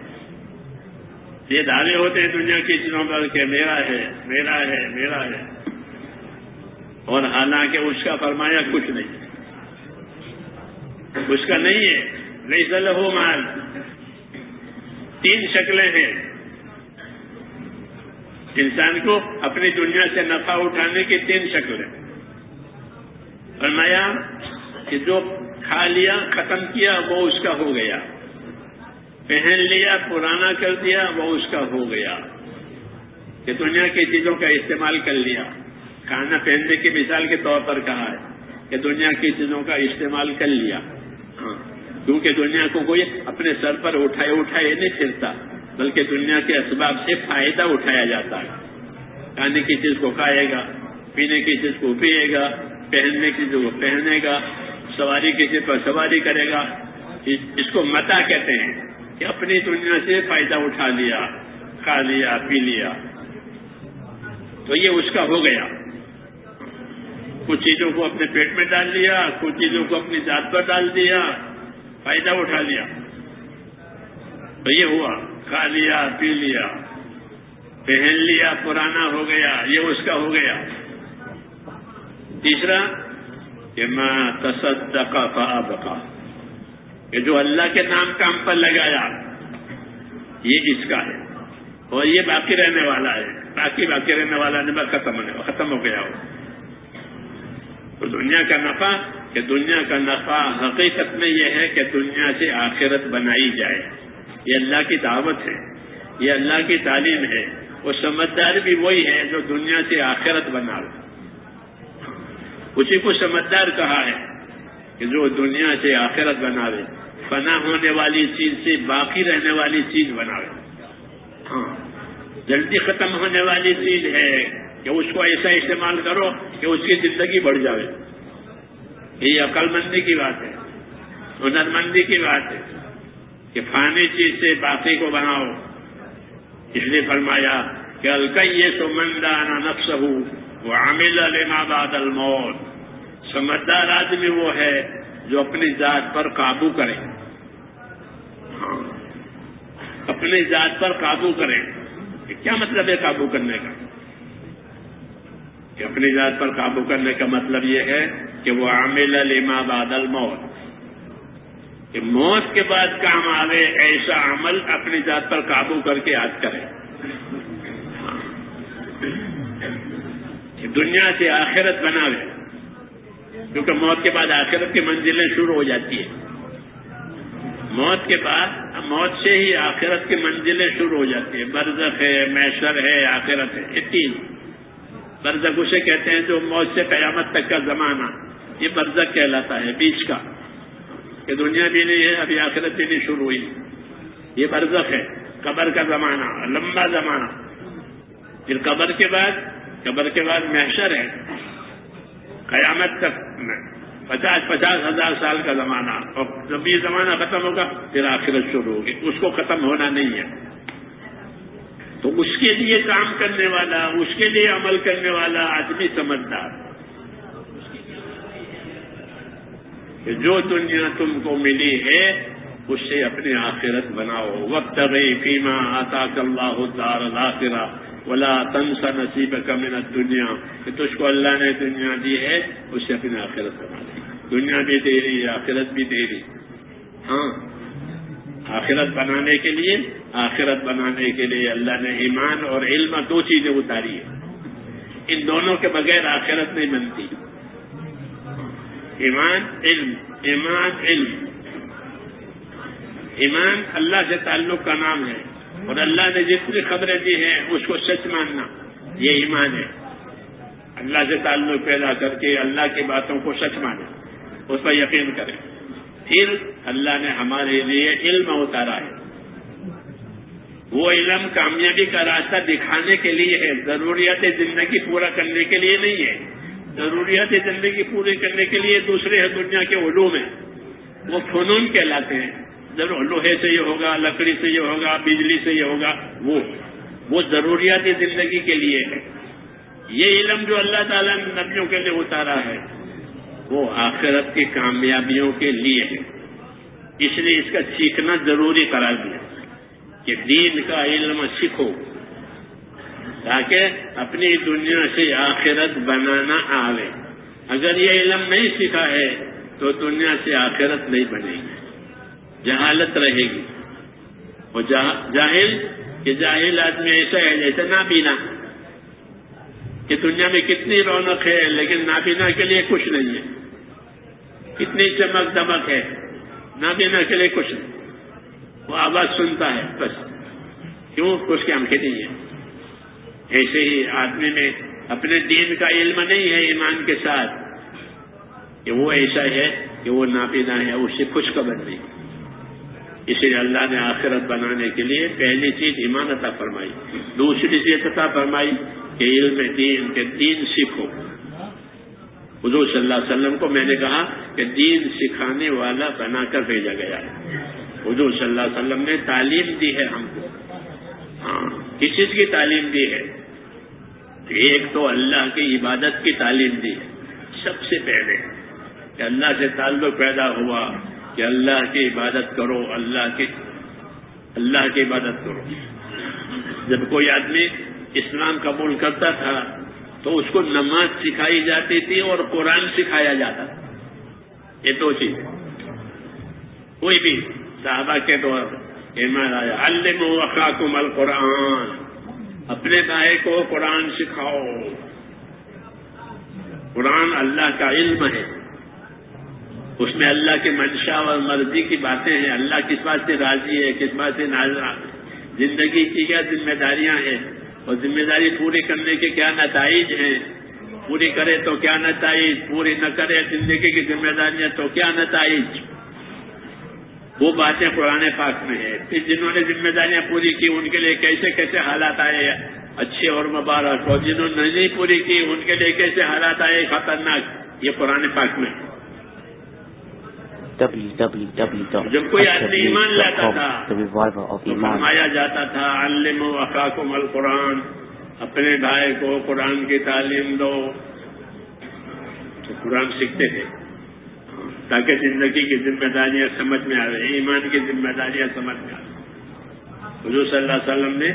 یہ دعوے ہوتے ہیں دنیا کی چیزوں پر کہ میرا ہے میرا ہے میرا ہے۔ اور حالانکہ اس کا فرمایا کچھ نہیں۔ اس کا نہیں ہے۔ نہیں سل ہو مال۔ تین شکلیں ہیں۔ انسان کو اپنی دنیا سے نفع اٹھانے کی تین شکلیں فرمایا کہ جو کھا لیا، ختم کیا، وہ اس کا ہو گیا۔ پہن لیا، پرانا کر دیا، وہ اس کا ہو گیا۔ کہ دنیا کی چیزوں کا استعمال کر لیا۔ کھانا پہننے کی مثال کے طور پر کہا ہے کہ دنیا کی چیزوں کا استعمال کر لیا۔ کیونکہ دنیا کو کوئی اپنے سر پر اٹھائے اٹھائے نہیں پھرتا، بلکہ دنیا کے اسباب سے فائدہ اٹھایا جاتا ہے۔ کھانے کی چیز کو کھائے گا، پینے کی چیز کو پیے گا، پہننے کی چیز کو پہنے گا، سواری کی چیز پر سواری کرے گا۔ اس کو متا کہتے ہیں کہ اپنی دنیا سے فائدہ اٹھا لیا، کھا لیا، پی لیا۔ تو یہ اس کا ہو گیا۔ کچھ چیزوں کو اپنے پیٹ میں ڈال لیا، کچھ چیزوں کو اپنی ذات پر ڈال دیا۔ فائدہ اٹھا لیا۔ تو یہ ہوا، کھا لیا، پی لیا، پہن لیا، پرانا ہو گیا، یہ اس کا ہو گیا۔ تیسرا، کہ میں تصدقہ فابقہ کہ جو اللہ کے نام کام پر لگایا، یہ اس کا ہے۔ اور یہ باقی رہنے والا ہے۔ باقی باقی رہنے والا نہیں ختم ہونے ختم ہو گیا۔ ہو تو دنیا کا نفع کہ دنیا کا نفع حقیقت میں یہ ہے کہ دنیا سے آخرت بنائی جائے۔ یہ اللہ کی دعوت ہے، یہ اللہ کی تعلیم ہے۔ وہ سمجھدار بھی وہی ہے جو دنیا سے آخرت بنا اسی کو سمجھدار کہا ہے کہ جو دنیا سے آخرت بناوے فنا ہونے والی چیز سے باقی رہنے والی چیز بناوے ہاں جلدی ختم ہونے والی چیز ہے کہ اس کو ایسا استعمال کرو کہ اس کی زندگی بڑھ جائے یہ عقل مندی کی بات ہے۔ ہنر مندی کی بات ہے کہ فانی چیز سے باقی کو بناؤ۔ اس لیے فرمایا کہ الکئی سو مندانہ نقص ہوں وہ عامل لما بعد الموت۔ سمجھدار آدمی وہ ہے جو اپنی ذات پر قابو کرے۔ ہاں۔ اپنی ذات پر قابو کرے۔ کیا مطلب ہے قابو کرنے کا؟ کہ اپنی ذات پر قابو کرنے کا مطلب یہ ہے کہ وہ عامل لما بعد الموت، کہ موت کے بعد کام آوے، ایسا عمل اپنی ذات پر قابو کر کے یاد کرے۔ دنیا سے آخرت بناوے، کیونکہ موت کے بعد آخرت کی منزلیں شروع ہو جاتی ہیں۔ موت کے بعد، موت سے ہی آخرت کی منزلیں شروع ہو جاتی ہیں۔ برزخ ہے میشر ہے، آخرت ہے، یہ تین۔ برزخ اسے کہتے ہیں جو موت سے قیامت تک کا زمانہ۔ یہ برزخ کہلاتا ہے، بیچ کا۔ کہ دنیا بھی نہیں ہے، ابھی آخرت بھی نہیں شروع ہوئی۔ یہ برزخ ہے، قبر کا زمانہ، لمبا زمانہ۔ پھر قبر کے بعد، قبر کے بعد محشر ہے۔ قیامت تک پچاس پچاس ہزار سال کا زمانہ۔ اور جب یہ زمانہ ختم ہوگا، پھر آخرت شروع ہوگی۔ اس کو ختم ہونا نہیں ہے۔ تو اس کے لیے کام کرنے والا، اس کے لیے عمل کرنے والا آدمی سمجھدار۔ کہ جو دنیا تم کو ملی ہے، اس سے اپنی آخرت بناؤ۔ وقت گئی فیما آتا اللہ دار الآخرہ ولا تنسا نصیب کا دنیا کہ تجھ کو اللہ نے دنیا دی ہے، اس سے اپنی آخرت بنا دی۔ دنیا بھی دے رہی آخرت بھی دے رہی۔ ہاں آخرت بنانے کے لیے، آخرت بنانے کے لیے اللہ نے ایمان اور علم دو چیزیں اتاری ہیں۔ ان دونوں کے بغیر آخرت نہیں بنتی۔ ایمان، علم ایمان علم۔ ایمان اللہ سے تعلق کا نام ہے۔ اور اللہ نے جتنی خبریں دی ہیں، اس کو سچ ماننا، یہ ایمان ہے۔ اللہ سے تعلق پیدا کر کے اللہ کی باتوں کو سچ مانے۔ اس پر یقین کریں۔ پھر اللہ نے ہمارے لیے علم اتارا ہے۔ وہ علم کامیابی کا راستہ دکھانے کے لیے ہے، ضروریات زندگی پورا کرنے کے لیے نہیں ہے۔ ضروریات زندگی پوری کرنے کے لیے، دوسرے دنیا کے علوم ہیں۔ وہ فنون کہلاتے ہیں۔ ضرور لوہے سے یہ ہوگا، لکڑی سے یہ ہوگا، بجلی سے یہ ہوگا، وہ وہ ضروریات زندگی کے لیے ہے یہ علم جو اللہ تعالیٰ نے نبیوں کے لیے اتارا ہے، وہ آخرت کی کامیابیوں کے لیے ہے۔ اس لیے اس کا سیکھنا ضروری قرار دیا۔ کہ دین کا علم سیکھو۔ تاکہ اپنی دنیا سے آخرت بنانا آوے۔ اگر یہ علم نہیں سیکھا ہے، تو دنیا سے آخرت نہیں بنے گی۔ جہالت رہے گی۔ اور جاہل، کہ جاہل آدمی ایسا ہے جیسے نابینا۔ کہ دنیا میں کتنی رونق ہے، لیکن نابینا کے لیے کچھ نہیں ہے۔ کتنی چمک دمک ہے، نابینا کے لیے کچھ نہیں۔ وہ آواز سنتا ہے، بس۔ کیوں؟ کچھ کی آنکھیں نہیں ہے۔ ایسے ہی آدمی میں اپنے دین کا علم نہیں ہے ایمان کے ساتھ، کہ وہ ایسا ہے کہ وہ ناپینا ہے، اس سے کچھ خبر نہیں۔ اسی لیے اللہ نے آخرت بنانے کے لیے پہلی چیز ایمان عطا فرمائی، دوسری چیز عطا فرمائی کہ علم دین کے دین سیکھو۔ حضور صلی اللہ علیہ وسلم کو میں نے کہا کہ دین سکھانے والا بنا کر بھیجا گیا ہے۔ حضور صلی اللہ علیہ وسلم نے تعلیم دی ہے ہم کو۔ ہاں کس چیز کی تعلیم دی ہے؟ ایک تو اللہ کی عبادت کی تعلیم دی ہے۔ سب سے پہلے کہ اللہ سے تعلق پیدا ہوا کہ اللہ کی عبادت کرو، اللہ کی اللہ کی عبادت کرو۔ جب کوئی آدمی اسلام قبول کرتا تھا تو اس کو نماز سکھائی جاتی تھی اور قرآن سکھایا جاتا تھا۔ یہ دو چیز کوئی بھی صحابہ کے دور ایمان آیا علم وقاکم القرآن اپنے بھائی کو قرآن سکھاؤ۔ قرآن اللہ کا علم ہے۔ اس میں اللہ کی منشا اور مرضی کی باتیں ہیں۔ اللہ کس بات سے راضی ہے، کس بات سے ناراض زندگی کی کیا ذمہ داریاں ہیں؟ اور ذمہ داری پوری کرنے کے کیا نتائج ہیں؟ پوری کرے تو کیا نتائج، پوری نہ کرے زندگی کی ذمہ داریاں تو کیا نتائج؟ وہ باتیں قرآن پاک میں ہے پھر جنہوں نے ذمہ داریاں پوری کی ان کے لیے کیسے کیسے حالات آئے؟ اچھے اور مبارک۔ اور جنہوں نے نہیں پوری کی ان کے لیے کیسے حالات آئے؟ خطرناک۔ یہ قرآن پاک میں۔ جب کوئی آدمی ایمان لاتا تھا فرمایا جاتا تھا علم و اقاقم القرآن اپنے بھائی کو قرآن کی تعلیم دو۔ تو قرآن سیکھتے تھے۔ تاکہ زندگی کی ذمہ داریاں سمجھ میں آ رہی ایمان کی ذمہ داریاں سمجھ میں آ رہی حضور صلی اللہ علیہ وسلم نے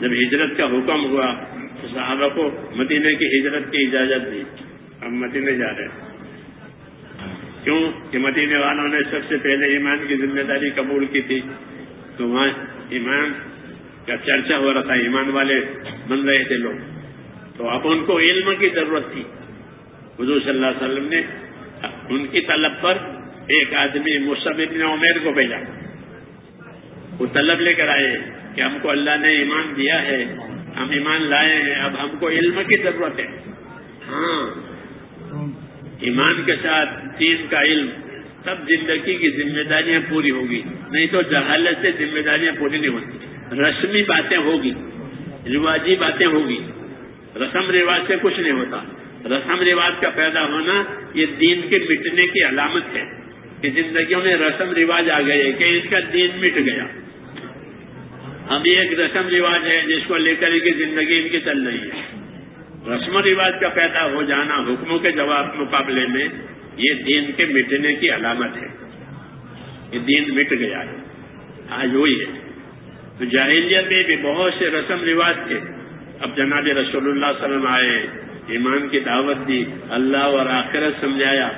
جب ہجرت کا حکم ہوا تو صحابہ کو مدینے کی ہجرت کی اجازت دی۔ ہم مدینے جا رہے ہیں۔ کیوں؟ کہ مدینے والوں نے سب سے پہلے ایمان کی ذمہ داری قبول کی تھی۔ تو وہاں ایمان کا چرچا ہو رہا تھا، ایمان والے بن رہے تھے لوگ۔ تو اب ان کو علم کی ضرورت تھی۔ حضور صلی اللہ علیہ وسلم نے ان کی طلب پر ایک آدمی مصب ابن عمیر کو بھیجا۔ وہ طلب لے کر آئے کہ ہم کو اللہ نے ایمان دیا ہے، ہم ایمان لائے ہیں، اب ہم کو علم کی ضرورت ہے۔ ہاں ایمان کے ساتھ دین کا علم، تب زندگی کی ذمہ داریاں پوری ہوگی۔ نہیں تو جہالت سے ذمہ داریاں پوری نہیں ہوتی۔ رسمی باتیں ہوگی، رواجی باتیں ہوگی، رسم رواج سے کچھ نہیں ہوتا۔ رسم رواج کا پیدا ہونا یہ دین کے مٹنے کی علامت ہے کہ زندگیوں میں رسم رواج آ گئے کہ اس کا دین مٹ گیا۔ ابھی ایک رسم رواج ہے جس کو لے کر کی زندگی ان کی چل رہی ہے۔ رسم و رواج کا پیدا ہو جانا حکموں کے جواب مقابلے میں یہ دین کے مٹنے کی علامت ہے۔ یہ دین مٹ گیا ہے۔ آج وہی ہے۔ تو جاہلیت میں بھی بہت سے رسم رواج تھے۔ اب جناب رسول اللہ صلی اللہ علیہ وسلم آئے۔ ایمان کی دعوت دی، اللہ اور آخرت سمجھایا۔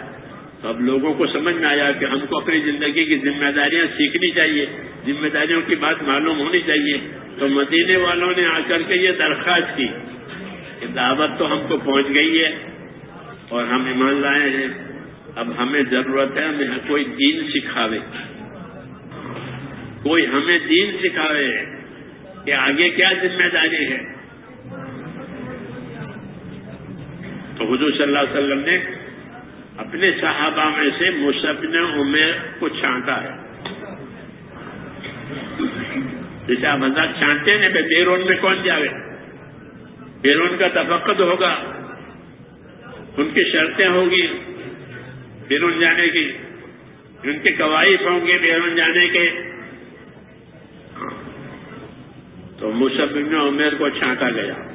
تو اب لوگوں کو سمجھ میں آیا کہ ہم کو اپنی زندگی کی ذمہ داریاں سیکھنی چاہیے، ذمہ داریوں کی بات معلوم ہونی چاہیے۔ تو مدینے والوں نے آ کر کے یہ درخواست کی کہ دعوت تو ہم کو پہنچ گئی ہے اور ہم ایمان لائے ہیں۔ اب ہمیں ضرورت ہے، ہمیں کوئی دین سکھاوے۔ کوئی ہمیں دین سکھاوے کہ آگے کیا ذمہ داری ہے۔ حضور صلی اللہ علیہ وسلم نے اپنے صحابہ میں سے مصبن عمیر کو چھانٹا ہے۔ جیسے آپ حضرت چھانٹے ہیں بیرون میں کون جاوے بیرون کا تفقد ہوگا۔ ان کی شرطیں ہوگی بیرون جانے کی۔ ان کے قواعد ہوں گے بیرون جانے کے۔ ہاں۔ تو مصبن عمیر کو چھانٹا گیا۔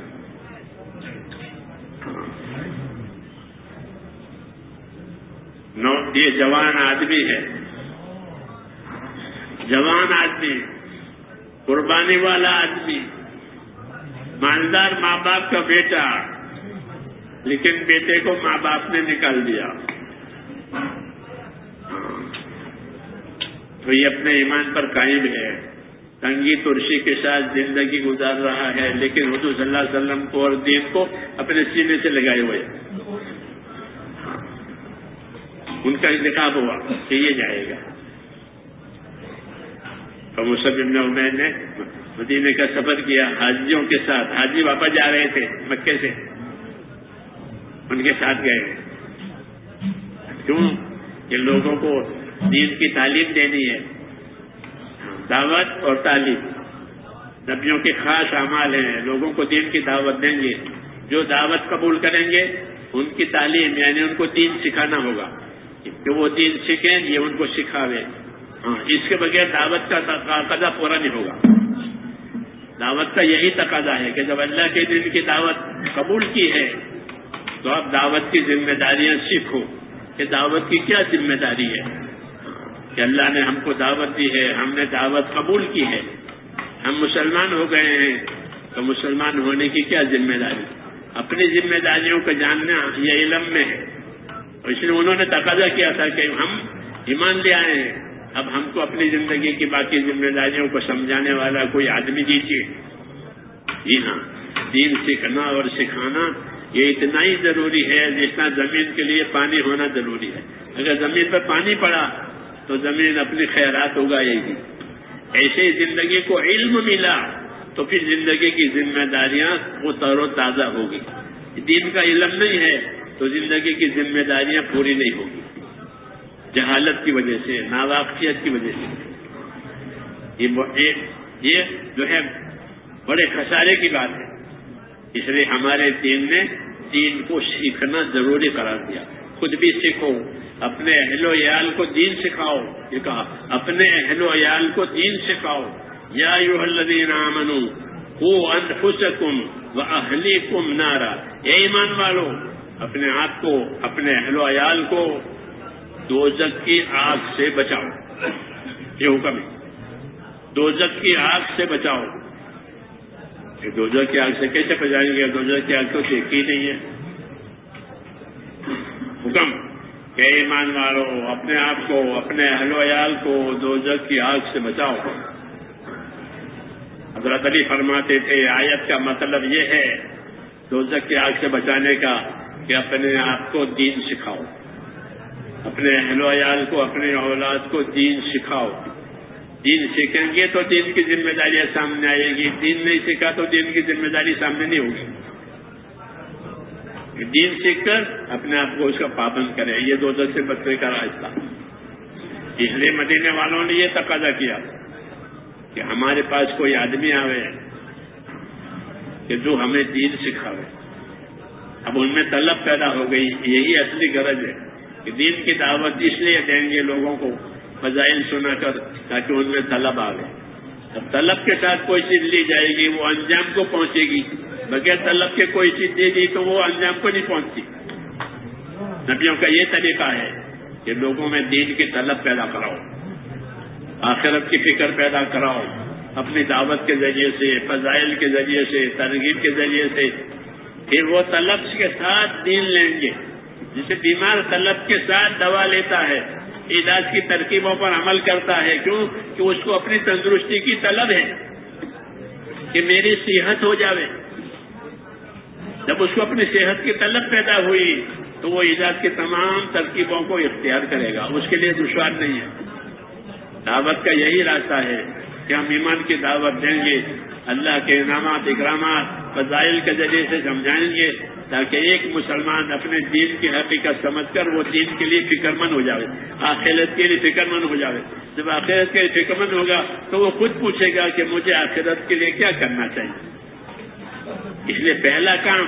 یہ جوان آدمی ہے۔ جوان آدمی، قربانی والا آدمی، مالدار ماں باپ کا بیٹا، لیکن بیٹے کو ماں باپ نے نکال دیا۔ ہاں، تو یہ اپنے ایمان پر قائم ہے۔ تنگی ترشی کے ساتھ زندگی گزار رہا ہے، لیکن حضور صلی اللہ علیہ وسلم کو اور دین کو اپنے سینے سے لگائے ہوئے۔ ان کا انتخاب ہوا کہ یہ جائے گا۔ تو مصب عمیر نے مدینے کا سفر کیا، حاجیوں کے ساتھ، حاجی واپس جا رہے تھے مکے سے۔ ان کے ساتھ گئے۔ کیوں؟ کہ لوگوں کو دین کی تعلیم دینی ہے۔ دعوت اور تعلیم۔ نبیوں کے خاص اعمال ہیں۔ لوگوں کو دین کی دعوت دیں گے۔ جو دعوت قبول کریں گے، ان کی تعلیم یعنی ان کو دین سکھانا ہوگا۔ کہ وہ دین سیکھیں یہ ان کو سکھاوے ہاں۔ اس کے بغیر دعوت کا تقاضا پورا نہیں ہوگا۔ دعوت کا یہی تقاضا ہے کہ جب اللہ کے دن کی دعوت قبول کی ہے تو آپ دعوت کی ذمہ داریاں سیکھو کہ دعوت کی کیا ذمہ داری ہے۔ کہ اللہ نے ہم کو دعوت دی ہے ہم نے دعوت قبول کی ہے۔ ہم مسلمان ہو گئے ہیں تو مسلمان ہونے کی کیا ذمہ داری؟ اپنی ذمہ داریوں کو جاننا یہ علم میں ہے۔ اس لیے انہوں نے تقاضا کیا تھا کہ ہم ایمان لے آئے ہیں۔ اب ہم کو اپنی زندگی کی باقی ذمہ داریوں کو سمجھانے والا کوئی آدمی دیجیے جی ہاں دین سیکھنا اور سکھانا یہ اتنا ہی ضروری ہے جتنا زمین کے لیے پانی ہونا ضروری ہے۔ اگر زمین پر پانی پڑا تو زمین اپنی خیرات اگائے گی۔ ایسے ہی زندگی کو علم ملا تو پھر زندگی کی ذمہ داریاں وہ تر و تازہ ہوگی دین کا علم نہیں ہے۔ تو زندگی کی ذمہ داریاں پوری نہیں ہوگی۔ جہالت کی وجہ سے، ناواقفیت کی وجہ سے۔ یہ جو ہے بڑے خسارے کی بات ہے۔ اس لیے ہمارے دین نے دین کو سیکھنا ضروری قرار دیا۔ خود بھی سیکھو، اپنے اہل و عیال کو دین سکھاؤ۔ یہ کہا، اپنے اہل و عیال کو دین سکھاؤ۔ یا یو الدین امن کو انفسکم و اہلی کم نارا۔ اے ایمان والو اپنے آپ کو، اپنے اہل و عیال کو دوزک کی آگ سے بچاؤ۔ یہ حکم ہے۔ دوزک کی آگ سے بچاؤ۔ دوزک کی آگ سے کیسے بچائیں گے؟ دوزک کی آگ تو دیکھی نہیں ہے۔ حکم، کہ ایمان والو، اپنے آپ کو، اپنے اہل و عیال کو دوزک کی آگ سے بچاؤ۔ حضرت علی فرماتے تھے، آیت کا مطلب یہ ہے دوزک کی آگ سے بچانے کا کہ اپنے آپ کو دین سکھاؤ۔ اپنے اہل و عیال کو اپنے اولاد کو دین سکھاؤ۔ دین سیکھیں گے تو دین کی ذمہ داریاں سامنے آئے گی۔ دین نہیں سیکھا تو دین کی ذمہ داری سامنے نہیں ہوگی۔ دین سیکھ کر اپنے آپ کو اس کا پابند کرے یہ دو دس سے بچے کا راستہ۔ اس لیے مدینے والوں نے یہ تقاضا کیا کہ ہمارے پاس کوئی آدمی آوے کہ جو ہمیں دین سکھاوے۔ اب ان میں طلب پیدا ہو گئی یہی اصلی غرض ہے کہ دین کی دعوت اس لیے دیں گے لوگوں کو فضائل سنا کر تاکہ ان میں طلب آوے اب طلب کے ساتھ کوئی چیز لی جائے گی، وہ انجام کو پہنچے گی۔ بغیر طلب کے کوئی چیز دے دی تو وہ انجام کو نہیں پہنچتی۔ نبیوں کا یہ طریقہ ہے کہ لوگوں میں دین کی طلب پیدا کراؤ، آخرت کی فکر پیدا کراؤ، اپنی دعوت کے ذریعے سے، فضائل کے ذریعے سے، ترغیب کے ذریعے سے پھر وہ طلب کے ساتھ دین لیں گے۔ جسے بیمار طلب کے ساتھ دوا لیتا ہے، علاج کی ترکیبوں پر عمل کرتا ہے۔ کیوں؟ کہ اس کو اپنی تندرستی کی طلب ہے کہ میری صحت ہو جاوے۔ جب اس کو اپنی صحت کی طلب پیدا ہوئی تو وہ علاج کی تمام ترکیبوں کو اختیار کرے گا۔ اس کے لیے دشوار نہیں ہے۔ دعوت کا یہی راستہ ہے کہ ہم ایمان کی دعوت دیں گے۔ اللہ کے انعامات، اکرامات فضائل کے ذریعے سے سمجھائیں گے تاکہ ایک مسلمان اپنے دین کی حقیقت سمجھ کر وہ دین کے لیے فکر مند ہو جاوے، آخرت کے لیے فکر مند ہو جاوے۔ جب آخرت کے لیے فکر مند ہوگا تو وہ خود پوچھے گا کہ مجھے آخرت کے لیے کیا کرنا چاہیے۔ اس لیے پہلا کام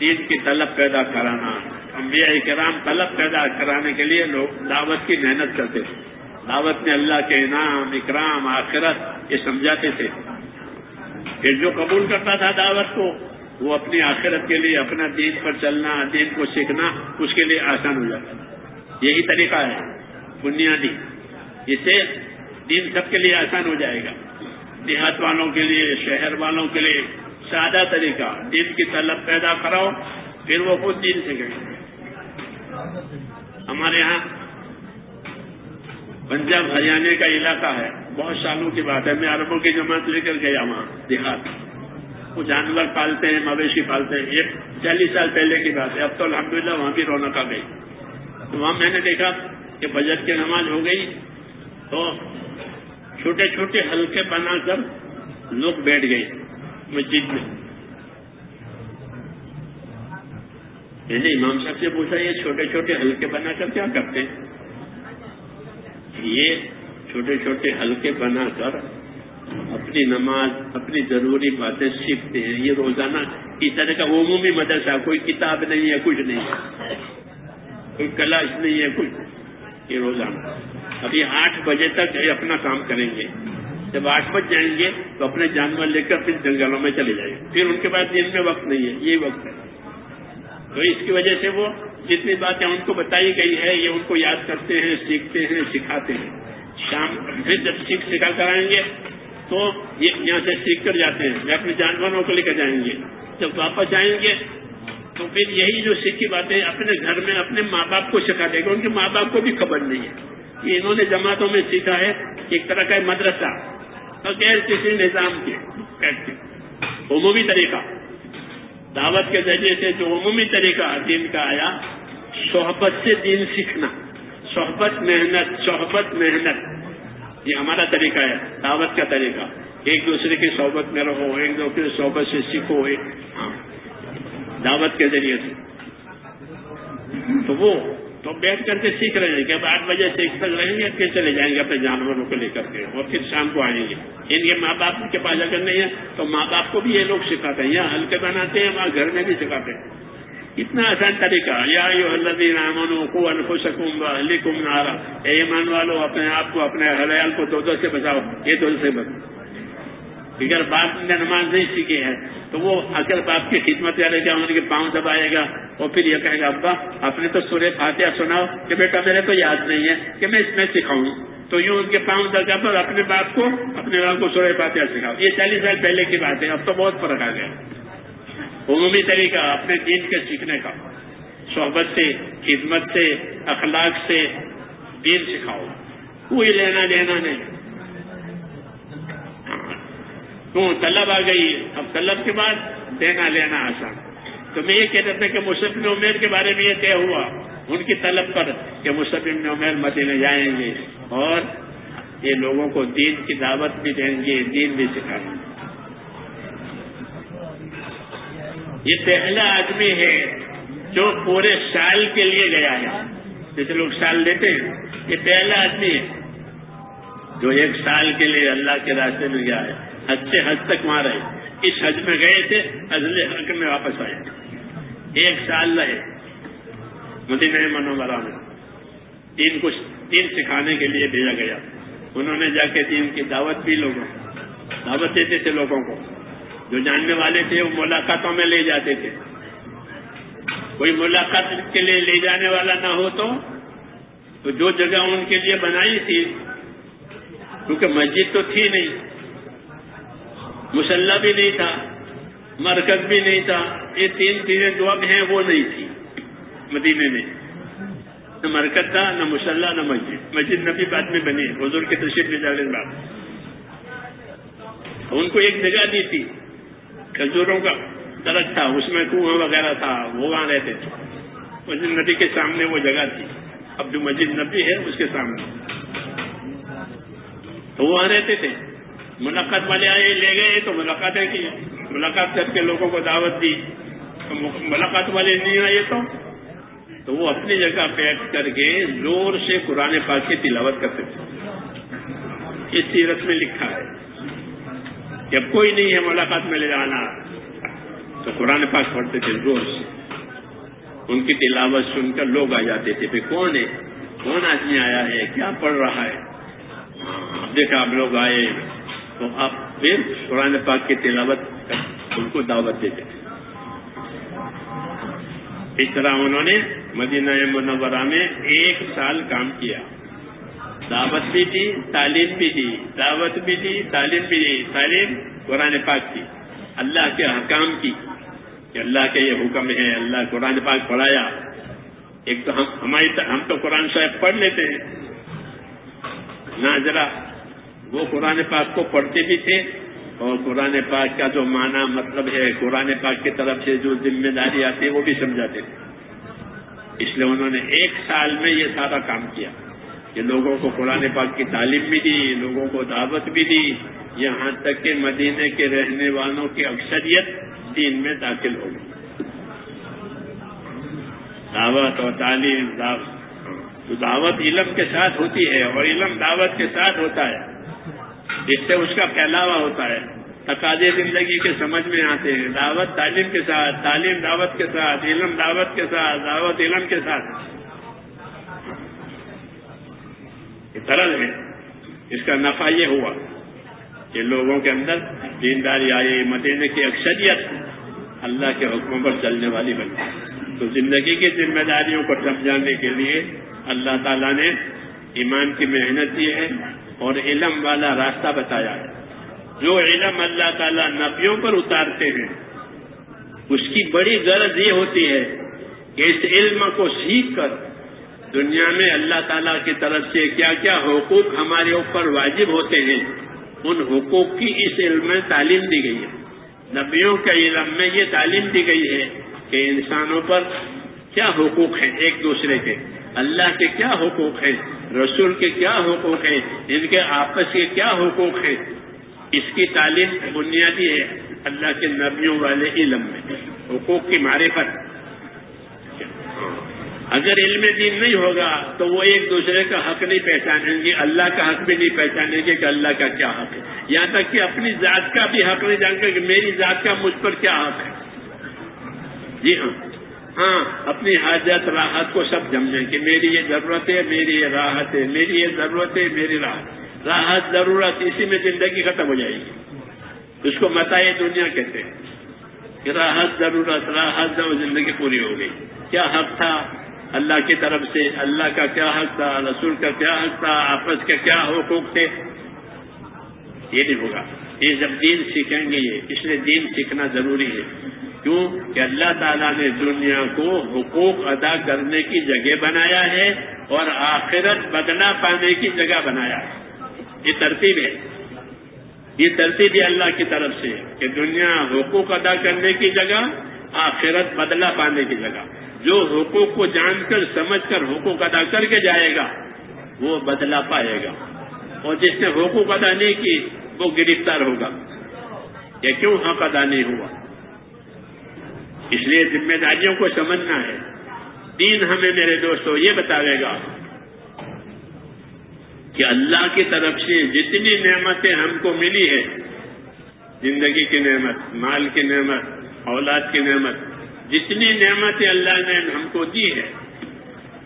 دین کی طلب پیدا کرانا، انبیاء کرام طلب پیدا کرانے کے لیے لوگ دعوت کی محنت کرتے تھے۔ دعوت میں اللہ کے انعام، اکرام، آخرت یہ سمجھاتے تھے۔ کہ جو قبول کرتا تھا دعوت کو، وہ اپنی آخرت کے لیے، اپنا دین پر چلنا، دین کو سیکھنا، اس کے لیے آسان ہو جاتا یہی طریقہ ہے۔ بنیادی۔ اس سے دین سب کے لیے آسان ہو جائے گا۔ دیہات والوں کے لیے، شہر والوں کے لیے سادہ طریقہ۔ دین کی طلب پیدا کراؤ، پھر وہ خود دین سیکھیں۔ ہمارے یہاں پنجاب ہریانے کا علاقہ ہے۔ بہت سالوں کی بات ہے۔ میں عربوں کی جماعت لے کر گیا وہاں، دیہات۔ وہ جانور پالتے ہیں، مویشی پالتے ہیں۔ ایک چالیس سال پہلے کی بات ہے۔ اب تو الحمدللہ وہاں بھی رونق آ گئی۔ تو وہاں میں نے دیکھا کہ بجٹ کی نماز ہو گئی تو چھوٹے چھوٹے ہلکے بنا کر لوگ بیٹھ گئے مسجد میں۔ میں نے امام صاحب سے پوچھا، یہ چھوٹے چھوٹے ہلکے بنا کر کیا کرتے ہیں؟ یہ چھوٹے چھوٹے ہلکے بنا کر اپنی نماز، اپنی ضروری باتیں سیکھتے ہیں۔ یہ روزانہ اس طرح کا عمومی مدرسہ، کوئی کتاب نہیں ہے، کچھ نہیں ہے۔ کوئی کلاش نہیں ہے، کچھ یہ روزانہ۔ ابھی آٹھ بجے تک اپنا کام کریں گے۔ جب آٹھ بج جائیں گے تو اپنے جانور لے کر پھر جنگلوں میں چلے جائیں۔ گے پھر ان کے بعد دن میں وقت نہیں ہے، یہ وقت ہے۔ تو اس کی وجہ سے وہ جتنی باتیں ان کو بتائی گئی ہے یہ ان کو یاد کرتے ہیں، سیکھتے ہیں، سکھاتے ہیں۔ شام پھر جب سیکھ سکھا کر آئیں گے تو یہ یہاں سے سیکھ کر جاتے ہیں یا اپنے جانوروں کو لے کر جائیں گے۔ جب واپس آئیں گے تو پھر یہی جو سیکھی باتیں اپنے گھر میں اپنے ماں باپ کو سکھا دے گا ان کے ماں باپ کو بھی خبر نہیں ہے۔ یہ انہوں نے جماعتوں میں سیکھا ہے، ایک طرح کا مدرسہ۔ بغیر کسی نظام کے عمومی طریقہ۔ دعوت کے ذریعے سے جو عمومی طریقہ دین کا آیا، صحبت سے دین سیکھنا۔ صحبت محنت صحبت محنت۔ یہ ہمارا طریقہ ہے، دعوت کا طریقہ۔ ایک دوسرے کی صحبت میں رہو، ایک دوسرے کی صحبت سے سیکھو۔ ہاں۔ دعوت کے ذریعے سے۔ تو وہ تو بیٹھ کر کے سیکھ رہے ہیں کہ اب آٹھ بجے سیکھ تک رہیں گے، پھر چلے جائیں گے اپنے جانوروں کو لے کر کے اور پھر شام کو آئیں گے۔ ان کے ماں باپ کے پاس اگر نہیں ہے تو ماں باپ کو بھی یہ لوگ سکھاتے ہیں یہاں ہلکے بناتے ہیں وہاں گھر میں بھی سکھاتے ہیں۔ اتنا آسان طریقہ۔ یا یو الدین امن کو انخو علی کم نارا۔ اے ایمان والو، اپنے آپ کو، اپنے حلیال کو دو دو سے بچاؤ۔ یہ دو سے بچاؤ۔ اگر باپ نے نماز نہیں سیکھی ہے، تو وہ اگر باپ کی خدمت کرے گا، ان کے پاؤں دبائے گا اور پھر یہ کہے گا، ابا، اپنے تو سورے فاتحہ سناؤ کہ بیٹا، میرے تو یاد نہیں ہے کہ میں اس میں سکھاؤں۔ تو یوں ان کے پاؤں دگا پر اپنے باپ کو، اپنے باپ کو سورے فاتحہ سکھاؤ۔ یہ چالیس سال پہلے کی بات ہے، اب تو بہت فرق آ گیا۔ عمومی طریقہ اپنے دین کے سیکھنے کا۔ صحبت سے، خدمت سے، اخلاق سے دین سکھاؤ۔ کوئی لینا دینا نہیں۔ تو طلب آ گئی۔ اب طلب کے بعد دینا لینا آسان۔ تو میں یہ کہتا تھا کہ مصفن عمیر کے بارے میں یہ طے ہوا۔ ان کی طلب پر کہ مصفن عمیر مدینے جائیں گے اور یہ لوگوں کو دین کی دعوت بھی دیں گے، دین بھی سکھائیں گے۔ یہ پہلا آدمی ہے جو پورے سال کے لیے گیا ہے۔ جیسے لوگ سال لیتے ہیں، یہ پہلا آدمی ہے جو ایک سال کے لیے اللہ کے راستے میں گیا ہے۔ حج سے حج تک وہاں رہے۔ اس حج میں گئے تھے اضل حق میں واپس آئے۔ ایک سال رہے۔ مدینہ منورہ میں۔ دین کو دین سکھانے کے لیے بھیجا گیا۔ انہوں نے جا کے دین کی دعوت بھی لوگوں دعوت دیتے تھے لوگوں کو۔ جو جاننے والے تھے وہ ملاقاتوں میں لے جاتے تھے۔ کوئی ملاقات کے لیے لے جانے والا نہ ہو تو تو جو جگہ ان کے لیے بنائی تھی کیونکہ مسجد تو تھی نہیں۔ مسلح بھی نہیں تھا، مرکز بھی نہیں تھا۔ یہ تین چیزیں جو اب ہیں وہ نہیں تھی۔ مدینے میں۔ نہ مرکز تھا، نہ مسلح، نہ مسجد۔ مسجد نبی بعد میں بنی حضور کے تشریف لے جانے بعد۔ ان کو ایک جگہ دی تھی۔ کھجوروں کا درخت تھا، اس میں کنواں وغیرہ تھا، وہ وہاں رہتے تھے۔ مسجد نبی کے سامنے وہ جگہ تھی۔ اب جو مسجد نبی ہے، اس کے سامنے۔ تو وہاں رہتے تھے۔ ملاقات والے آئے، لے گئے، تو ملاقاتیں کی ملاقات کر کے لوگوں کو دعوت دی۔ ملاقات والے نہیں آئے تو؟ تو وہ اپنی جگہ بیٹھ کر کے زور سے قرآن پاک کی تلاوت کرتے تھے۔ اس سیرت میں لکھا ہے۔ جب کوئی نہیں ہے ملاقات میں لے جانا، تو قرآن پاک پڑھتے تھے زور سے ان کی تلاوت سن کر لوگ آ جاتے تھے، پھر کون ہے؟ کون آدمی آیا ہے؟ کیا پڑھ رہا ہے؟ اب دیکھا آپ لوگ آئے۔ تو آپ پھر قرآن پاک کی تلاوت ان کو دعوت دیتے تھے۔ اس طرح انہوں نے مدینہ منورہ میں ایک سال کام کیا۔ دعوت بھی دی، تعلیم بھی دی، دعوت بھی دی، تعلیم بھی دی۔ تعلیم قرآن پاک کی۔ اللہ کے حکام کی۔ کہ اللہ کے یہ حکم ہے اللہ قرآن پاک پڑھایا۔ ایک تو ہم ہماری ہم تو قرآن صاحب پڑھ لیتے ہیں۔ نہ ذرا، وہ قرآن پاک کو پڑھتے بھی تھے۔ اور قرآن پاک کا جو معنی مطلب ہے، قرآن پاک کی طرف سے جو ذمہ داری آتی ہے، وہ بھی سمجھاتے تھے۔ اس لیے انہوں نے ایک سال میں یہ سارا کام کیا۔ کہ لوگوں کو قرآن پاک کی تعلیم بھی دی، لوگوں کو دعوت بھی دی۔ یہاں تک کہ مدینے کے رہنے والوں کی اکثریت دین میں داخل ہو گئی۔ دعوت اور تعلیم، دعوت۔ دعوت علم کے ساتھ ہوتی ہے اور علم دعوت کے ساتھ ہوتا ہے۔ اس سے اس کا پھیلاوا ہوتا ہے۔ تقاضے زندگی کے سمجھ میں آتے ہیں۔ دعوت تعلیم کے ساتھ، تعلیم دعوت کے ساتھ، علم دعوت کے ساتھ، دعوت علم کے ساتھ۔ یہ طرز ہے اس کا نفع یہ ہوا کہ لوگوں کے اندر دینداری آئی مدینے کی اکثریت اللہ کے حکموں پر چلنے والی بنی تو زندگی کی ذمہ داریوں کو سمجھانے کے لیے اللہ تعالیٰ نے ایمان کی محنت کی ہے اور علم والا راستہ بتایا ہے۔ جو علم اللہ تعالیٰ نبیوں پر اتارتے ہیں، اس کی بڑی غرض یہ ہوتی ہے کہ اس علم کو سیکھ کر دنیا میں اللہ تعالیٰ کی طرف سے کیا کیا حقوق ہمارے اوپر واجب ہوتے ہیں، ان حقوق کی اس علم میں تعلیم دی گئی ہے۔ نبیوں کے علم میں یہ تعلیم دی گئی ہے کہ انسانوں پر کیا حقوق ہیں ایک دوسرے کے۔ اللہ کے کیا حقوق ہیں؟ رسول کے کیا حقوق ہیں؟ ان کے آپس کے کیا حقوق ہیں؟ اس کی تعلیم بنیادی ہے اللہ کے نبیوں والے علم میں، حقوق کی معرفت۔ اگر علم دین نہیں ہوگا تو وہ ایک دوسرے کا حق نہیں پہچانیں گے، اللہ کا حق بھی نہیں پہچانیں گے کہ اللہ کا کیا حق ہے۔ یہاں تک کہ اپنی ذات کا بھی حق نہیں جانگے کہ میری ذات کا مجھ پر کیا حق ہے۔ جی ہاں۔ ہاں اپنی حاجت، راحت کو سب سمجھیں کہ میری یہ ضرورت ہے، میری یہ راحت ہے، میری یہ ضرورت ہے، میری راحت راحت، ضرورت اسی میں زندگی ختم ہو جائے گی۔ اس کو متائے دنیا کہتے ہیں۔ کہ راحت، ضرورت، راحت زندگی پوری ہو گئی۔ کیا حق تھا؟ اللہ کی طرف سے اللہ کا کیا حق تھا، رسول کا کیا حق تھا، آپس کے کیا حقوق تھے؟ یہ نہیں ہوگا۔ یہ جب دین سیکھیں گے، یہ اس لیے دین سیکھنا ضروری ہے۔ کیوں؟ کہ اللہ تعالیٰ نے دنیا کو حقوق ادا کرنے کی جگہ بنایا ہے اور آخرت بدلا پانے کی جگہ بنایا ہے۔ یہ ترتیب ہے۔ یہ ترتیب ہے اللہ کی طرف سے کہ دنیا حقوق ادا کرنے کی جگہ، آخرت بدلا پانے کی جگہ۔ جو حقوق کو جان کر، سمجھ کر حقوق ادا کر کے جائے گا، وہ بدلا پائے گا۔ اور جس نے حقوق ادا نہیں کی، وہ گرفتار ہوگا۔ یہ کیوں حق ادا نہیں ہوا؟ اس لیے ذمہ داریوں کو سمجھنا ہے۔ دین ہمیں میرے دوستوں یہ بتاوے گا کہ اللہ کی طرف سے جتنی نعمتیں ہم کو ملی ہے زندگی کی نعمت، مال کی نعمت، اولاد کی نعمت جتنی نعمتیں اللہ نے ہم کو دی ہے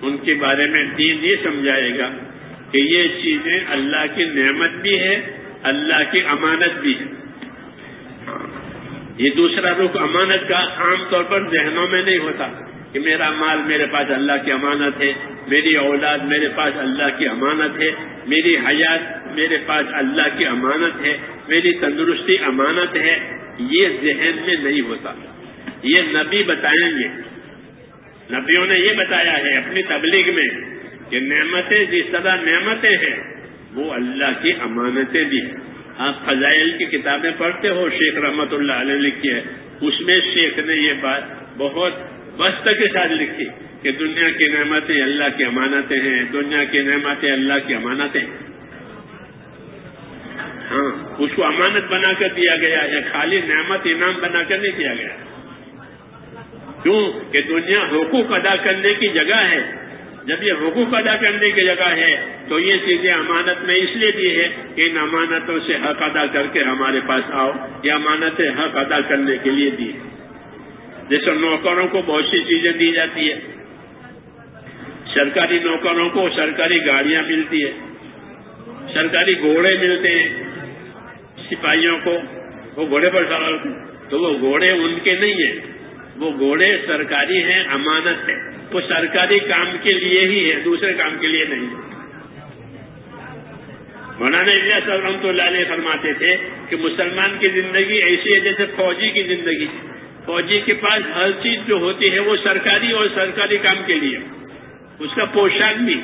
ان کے بارے میں دین یہ سمجھائے گا کہ یہ چیزیں اللہ کی نعمت بھی ہے، اللہ کی امانت بھی ہے۔ یہ دوسرا رخ امانت کا عام طور پر ذہنوں میں نہیں ہوتا کہ میرا مال میرے پاس اللہ کی امانت ہے، میری اولاد میرے پاس اللہ کی امانت ہے، میری حیات میرے پاس اللہ کی امانت ہے، میری تندرستی امانت ہے۔ یہ ذہن میں نہیں ہوتا۔ یہ نبی بتائیں گے۔ نبیوں نے یہ بتایا ہے اپنی تبلیغ میں کہ نعمتیں جس طرح نعمتیں ہیں، وہ اللہ کی امانتیں بھی ہیں۔ آپ فضائل کی کتابیں پڑھتے ہو، شیخ رحمت اللہ علیہ لکھی ہے۔ اس میں شیخ نے یہ بات بہت بست کے ساتھ لکھی کہ دنیا کی نعمتیں اللہ کی امانتیں ہیں، دنیا کی نعمتیں اللہ کی امانتیں ہاں اس کو امانت بنا کر دیا گیا ہے، خالی نعمت انعام بنا کر نہیں دیا گیا۔ کیوں کہ دنیا حقوق ادا کرنے کی جگہ ہے۔ جب یہ حقوق ادا کرنے کی جگہ ہے، تو یہ چیزیں امانت میں اس لیے دی ہے کہ ان امانتوں سے حق ادا کر کے ہمارے پاس آؤ۔ یہ امانتیں حق ادا کرنے کے لیے دی جیسے نوکروں کو بہت سی چیزیں دی جاتی ہے سرکاری نوکروں کو سرکاری گاڑیاں ملتی ہے سرکاری گھوڑے ملتے ہیں سپاہیوں کو۔ وہ گھوڑے پر سوال تو وہ گھوڑے ان کے نہیں ہیں۔ وہ گھوڑے سرکاری ہیں، امانت ہے۔ وہ سرکاری کام کے لیے ہی ہے دوسرے کام کے لیے نہیں۔ مولانا الیاس رحمۃ اللہ علیہ فرماتے تھے کہ مسلمان کی زندگی ایسی ہے جیسے فوجی کی زندگی۔ فوجی کے پاس ہر چیز جو ہوتی ہے وہ سرکاری اور سرکاری کام کے لیے۔ اس کا پوشاک بھی۔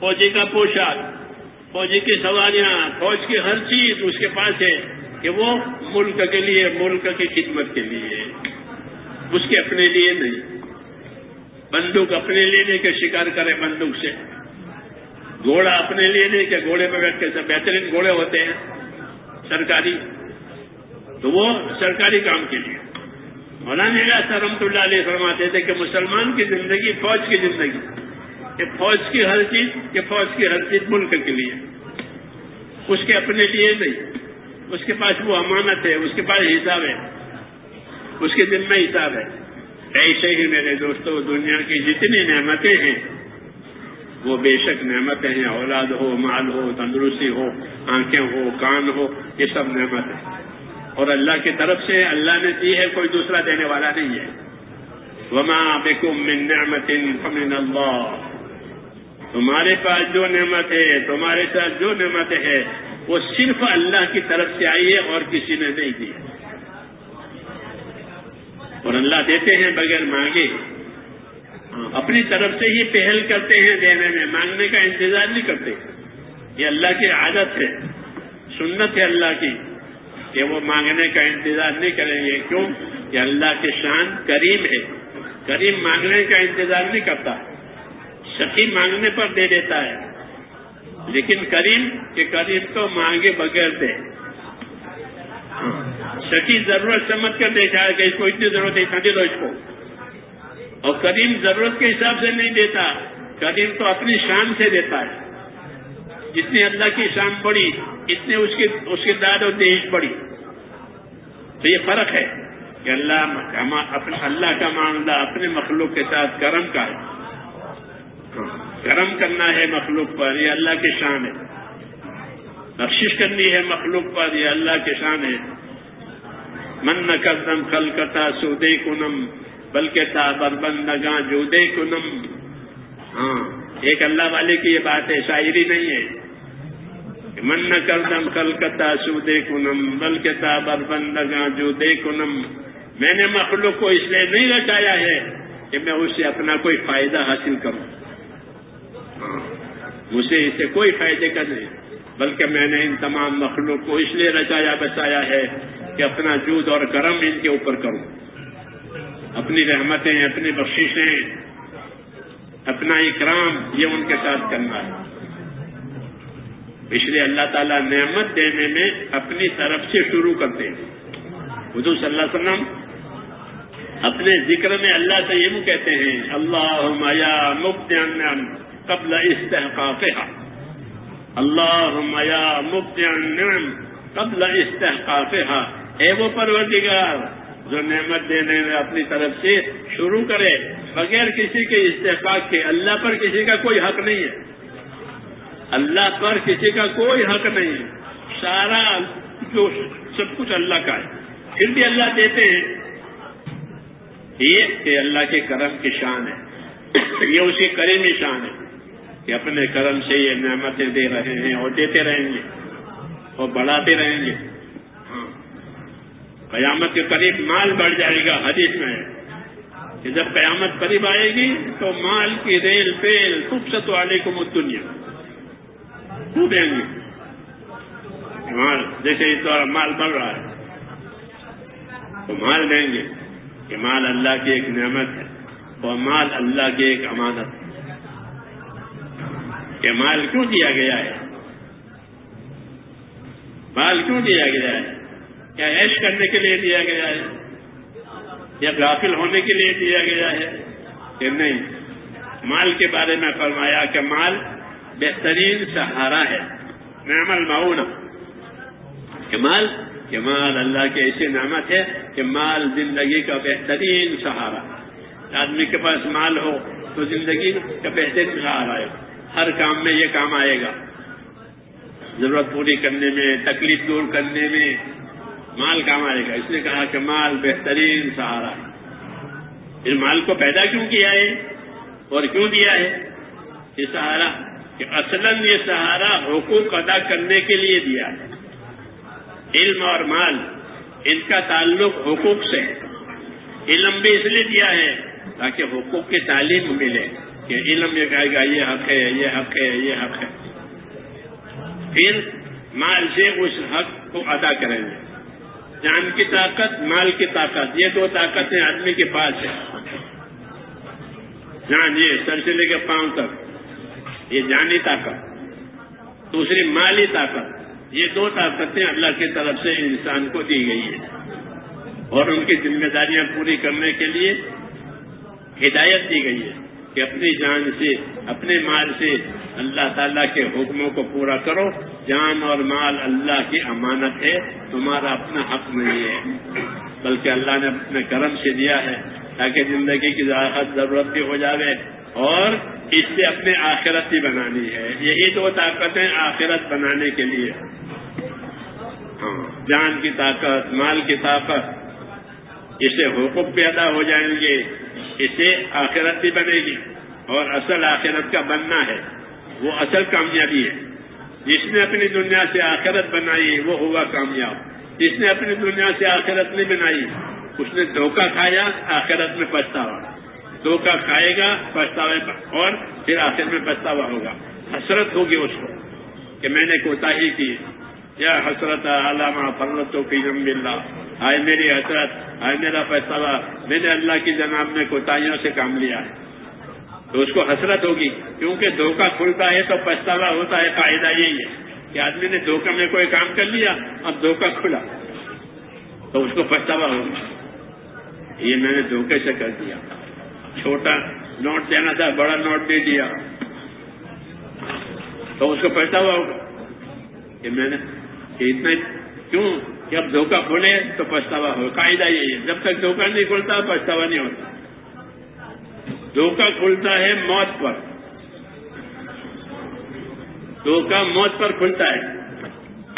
فوجی کا پوشاک، فوجی کی سواریاں، فوج کی ہر چیز اس کے پاس ہے۔ کہ وہ ملک کے لیے، ملک کی خدمت کے لیے۔ اس کے اپنے لیے نہیں۔ بندوق اپنے لینے کے شکار کرے بندوق سے۔ گھوڑا اپنے لیے نہیں کہ گھوڑے پہ بیٹھ کے بہترین گھوڑے ہوتے ہیں۔ سرکاری۔ تو وہ سرکاری کام کے لیے۔ مولانا رحمت اللہ علیہ فرماتے تھے کہ مسلمان کی زندگی فوج کی زندگی۔ کہ فوج کی ہر چیز، کہ فوج کی ہر چیز ملک کے لیے۔ اس کے اپنے لیے نہیں۔ اس کے پاس وہ امانت ہے، اس کے پاس حساب ہے۔ اس کے دن میں حساب ہے۔ ایسے ہی میرے دوستوں دنیا کی جتنی نعمتیں ہیں، وہ بے شک نعمتیں ہیں۔ اولاد ہو، مال ہو، تندرستی ہو، آنکھیں ہو، کان ہو، یہ سب نعمت ہے اور اللہ کی طرف سے اللہ نے دی ہے، کوئی دوسرا دینے والا نہیں ہے۔ وما بکم من نعمت فمن اللہ تمہارے پاس جو نعمت ہے، تمہارے ساتھ جو نعمت ہے وہ صرف اللہ کی طرف سے آئی ہے اور کسی نے نہیں دی اور اللہ دیتے ہیں بغیر مانگے۔ ہاں، اپنی طرف سے ہی پہل کرتے ہیں، دینے میں مانگنے کا انتظار نہیں کرتے۔ یہ اللہ کی عادت ہے، سنت ہے اللہ کی، کہ وہ مانگنے کا انتظار نہیں کریں گے۔ کیوں؟ کہ اللہ کے شان کریم ہے۔ کریم مانگنے کا انتظار نہیں کرتا۔ سخی مانگنے پر دے دیتا ہے۔ لیکن کریم کہ کریم تو مانگے بغیر دے سچی ضرورت سمجھ کر دیکھا ہے کہ اس کو اتنی ضرورت ہے دے دو اس کو۔ اور کریم ضرورت کے حساب سے نہیں دیتا کریم تو اپنی شان سے دیتا ہے۔ جتنی اللہ کی شان بڑی اتنے اس کی اس کی داد اور دیش بڑی تو یہ فرق ہے کہ اللہ اللہ کا معاملہ اپنے مخلوق کے ساتھ کرم کا ہے۔ کرم کرنا ہے مخلوق پر، یہ اللہ کی شان ہے۔ بخشش کرنی ہے مخلوق پر، یہ اللہ کی شان ہے۔ من نہ قدم خلکتا سودے کنم بلکہ تا بربندگاں جو دے کنم ہاں ایک اللہ والے کی یہ بات ہے، شاعری نہیں ہے۔ من نہ کردم کلکتا سودے کنم بلکہ تا بربندگاں جو دے کنم میں نے مخلوق کو اس لیے نہیں رچایا ہے کہ میں اس سے اپنا کوئی فائدہ حاصل کروں۔ مجھے اس سے کوئی فائدے کا نہیں، بلکہ میں نے ان تمام مخلوق کو اس لیے رچایا بچایا ہے کہ اپنا جود اور کرم ان کے اوپر کروں۔ اپنی رحمتیں، اپنی بخششیں، اپنا اکرام، یہ ان کے ساتھ کرنا ہے۔ اس لیے اللہ تعالیٰ نعمت دینے میں اپنی طرف سے شروع کرتے ہیں۔ حضور صلی اللہ علیہ وسلم اپنے ذکر میں اللہ سے یہ کہتے ہیں اللہ میا مفت قبل استحقاق اللہ میا مفت قبل استحقاق اے وہ پروردگار جو نعمت دینے میں اپنی طرف سے شروع کرے، بغیر کسی کے استحقاق کے اللہ پر کسی کا کوئی حق نہیں ہے۔ اللہ پر کسی کا کوئی حق نہیں ہے۔ سارا جو سب کچھ اللہ کا ہے۔ پھر بھی اللہ دیتے ہیں۔ یہ کہ اللہ کے کرم کی شان ہے۔ یہ اس کی کریمی شان ہے۔ کہ اپنے کرم سے یہ نعمتیں دے رہے ہیں اور دیتے رہیں گے اور بڑھاتے رہیں گے۔ ہاں۔ قیامت کے قریب مال بڑھ جائے گا، حدیث میں کہ جب قیامت قریب آئے گی تو مال کی ریل پیل خوب ست والے کو دنیا کو دیں گے۔ مال، جیسے اس طرح مال بڑھ رہا ہے۔ تو مال دیں گے کہ مال اللہ کی ایک نعمت ہے اور مال اللہ کی ایک امانت ہے۔ کہ مال کیوں دیا گیا ہے؟ مال کیوں دیا گیا ہے؟ کیا ایش کرنے کے لیے دیا گیا ہے؟ یا غافل ہونے کے لیے دیا گیا ہے؟ کہ نہیں؟ مال کے بارے میں فرمایا کہ مال بہترین سہارا ہے۔ نعم المعون کہ مال کہ مال اللہ کی ایسی نعمت ہے کہ مال زندگی کا بہترین سہارا۔ آدمی کے پاس مال ہو تو زندگی کا بہترین سہارا ہے۔ ہر کام میں یہ کام آئے گا۔ ضرورت پوری کرنے میں، تکلیف دور کرنے میں مال کام آئے گا۔ اس نے کہا کہ مال بہترین سہارا ہے۔ اس مال کو پیدا کیوں کیا ہے؟ اور کیوں دیا ہے؟ یہ سہارا کہ اصل یہ سہارا حقوق ادا کرنے کے لیے دیا ہے۔ علم اور مال ان کا تعلق حقوق سے علم بھی اس لیے دیا ہے تاکہ حقوق کی تعلیم ملے۔ کہ علم یہ کہے گا، یہ حق ہے، یہ حق ہے، یہ حق ہے۔ پھر مال سے اس حق کو ادا کریں گے۔ جان کی طاقت، مال کی طاقت، یہ دو طاقتیں آدمی کے پاس ہے جان، یہ سر سے لے کے پاؤں تک۔ یہ جانی طاقت۔ دوسری مالی طاقت۔ یہ دو طاقتیں اللہ کی طرف سے انسان کو دی گئی ہیں۔ اور ان کی ذمہ داریاں پوری کرنے کے لیے ہدایت دی گئی ہے کہ اپنی جان سے، اپنے مال سے اللہ تعالیٰ کے حکموں کو پورا کرو۔ جان اور مال اللہ کی امانت ہے، تمہارا اپنا حق نہیں ہے۔ بلکہ اللہ نے اپنے کرم سے دیا ہے تاکہ زندگی کی ضرورت بھی ہو جاوے اور اس سے اپنے آخرت بھی بنانی ہے۔ یہی دو طاقتیں آخرت بنانے کے لیے۔ ہاں جان کی طاقت، مال کی طاقت، اس سے حقوق بھی ادا ہو جائیں گے۔ اس سے آخرت بھی بنے گی اور اصل آخرت کا بننا ہے۔ وہ اصل کامیابی ہے۔ جس نے اپنی دنیا سے آخرت بنائی، وہ ہوا کامیاب۔ جس نے اپنی دنیا سے آخرت نہیں بنائی، اس نے دھوکہ کھایا، آخرت میں پچھتاوا۔ دھوکہ کھائے گا، پچھتاوے اور پھر آخر میں پچھتاوا ہوگا۔ حسرت ہوگی اس کو کہ میں نے کوتا ہی کی۔ یا حسرت، علامہ فرتوں کی جم اللہ۔ آئے میری حسرت آئے میرا پچھتاوا میں نے اللہ کی جناب میں کوتاہیوں سے کام لیا ہے۔ تو اس کو حسرت ہوگی، کیونکہ دھوکہ کھلتا ہے تو پچھتاوا ہوتا ہے، فائدہ یہی ہے کہ آدمی نے دھوکہ میں کوئی کام کر لیا، اب دھوکہ کھلا۔ تو اس کو پچھتاوا ہوگا۔ یہ میں نے دھوکے سے کر دیا۔ چھوٹا نوٹ دینا تھا، بڑا نوٹ دے دیا۔ تو اس کو پچھتاوا ہوگا کہ میں نے اتنا کیوں کہ اب دھوکہ کھولے تو پچھتاوا ہو۔ قاعدہ یہی ہے۔ جب تک دھوکہ نہیں کھلتا، پچھتاوا نہیں ہوتا۔ دھوکہ کھلتا ہے موت پر۔ دھوکہ موت پر کھلتا ہے۔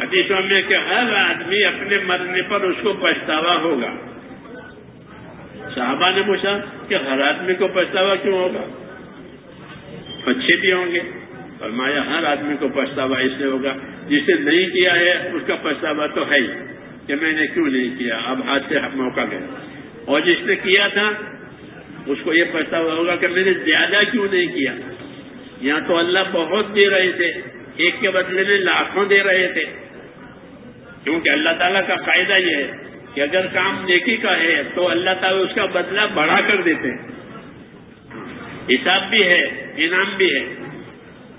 حدیثوں میں کہ ہر آدمی اپنے مرنے پر اس کو پچھتاوا ہوگا۔ صحابہ نے پوچھا کہ ہر آدمی کو پچھتاوا کیوں ہوگا؟ اچھے بھی ہوں گے۔ فرمایا ہر آدمی کو پچھتاوا اس سے ہوگا۔ جسے نہیں کیا ہے، اس کا پچھتاوا تو ہے ہی۔ کہ میں نے کیوں نہیں کیا؟ اب ہاتھ سے موقع گیا۔ اور جس نے کیا تھا، اس کو یہ پچھتاوا ہوگا کہ میں نے زیادہ کیوں نہیں کیا؟ یہاں تو اللہ بہت دے رہے تھے۔ ایک کے بدلے میں لاکھوں دے رہے تھے۔ کیونکہ اللہ تعالیٰ کا فائدہ یہ ہے کہ اگر کام نیکی کا ہے، تو اللہ تعالیٰ اس کا بدلہ بڑھا کر دیتے حساب بھی ہے، انعام بھی ہے۔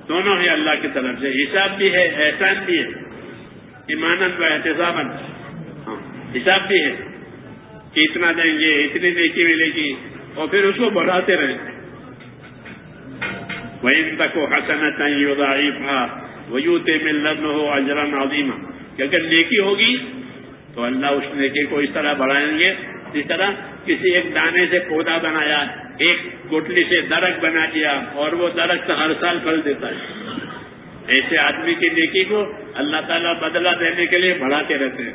دونوں ہے اللہ کی طرف سے۔ حساب بھی ہے، احسان بھی ہے۔ ایمانند و احتساب حساب بھی ہے کہ اتنا دیں گے، اتنی نیکی ملے گی، اور پھر اس کو بڑھاتے رہیں۔ وہ ان تک وہ حسنا چاہیے ویوتے میں لگن ہو اجرا نازیمہ کہ اگر نیکی ہوگی تو اللہ اس نیکی کو اس طرح بڑھائیں گے اس طرح کسی ایک دانے سے پودا بنایا، ایک گٹلی سے درخت بنا دیا، اور وہ درخت ہر سال پھل دیتا ہے۔ ایسے آدمی کی نیکی کو اللہ تعالیٰ بدلہ دینے کے لیے بڑھاتے رہتے ہیں۔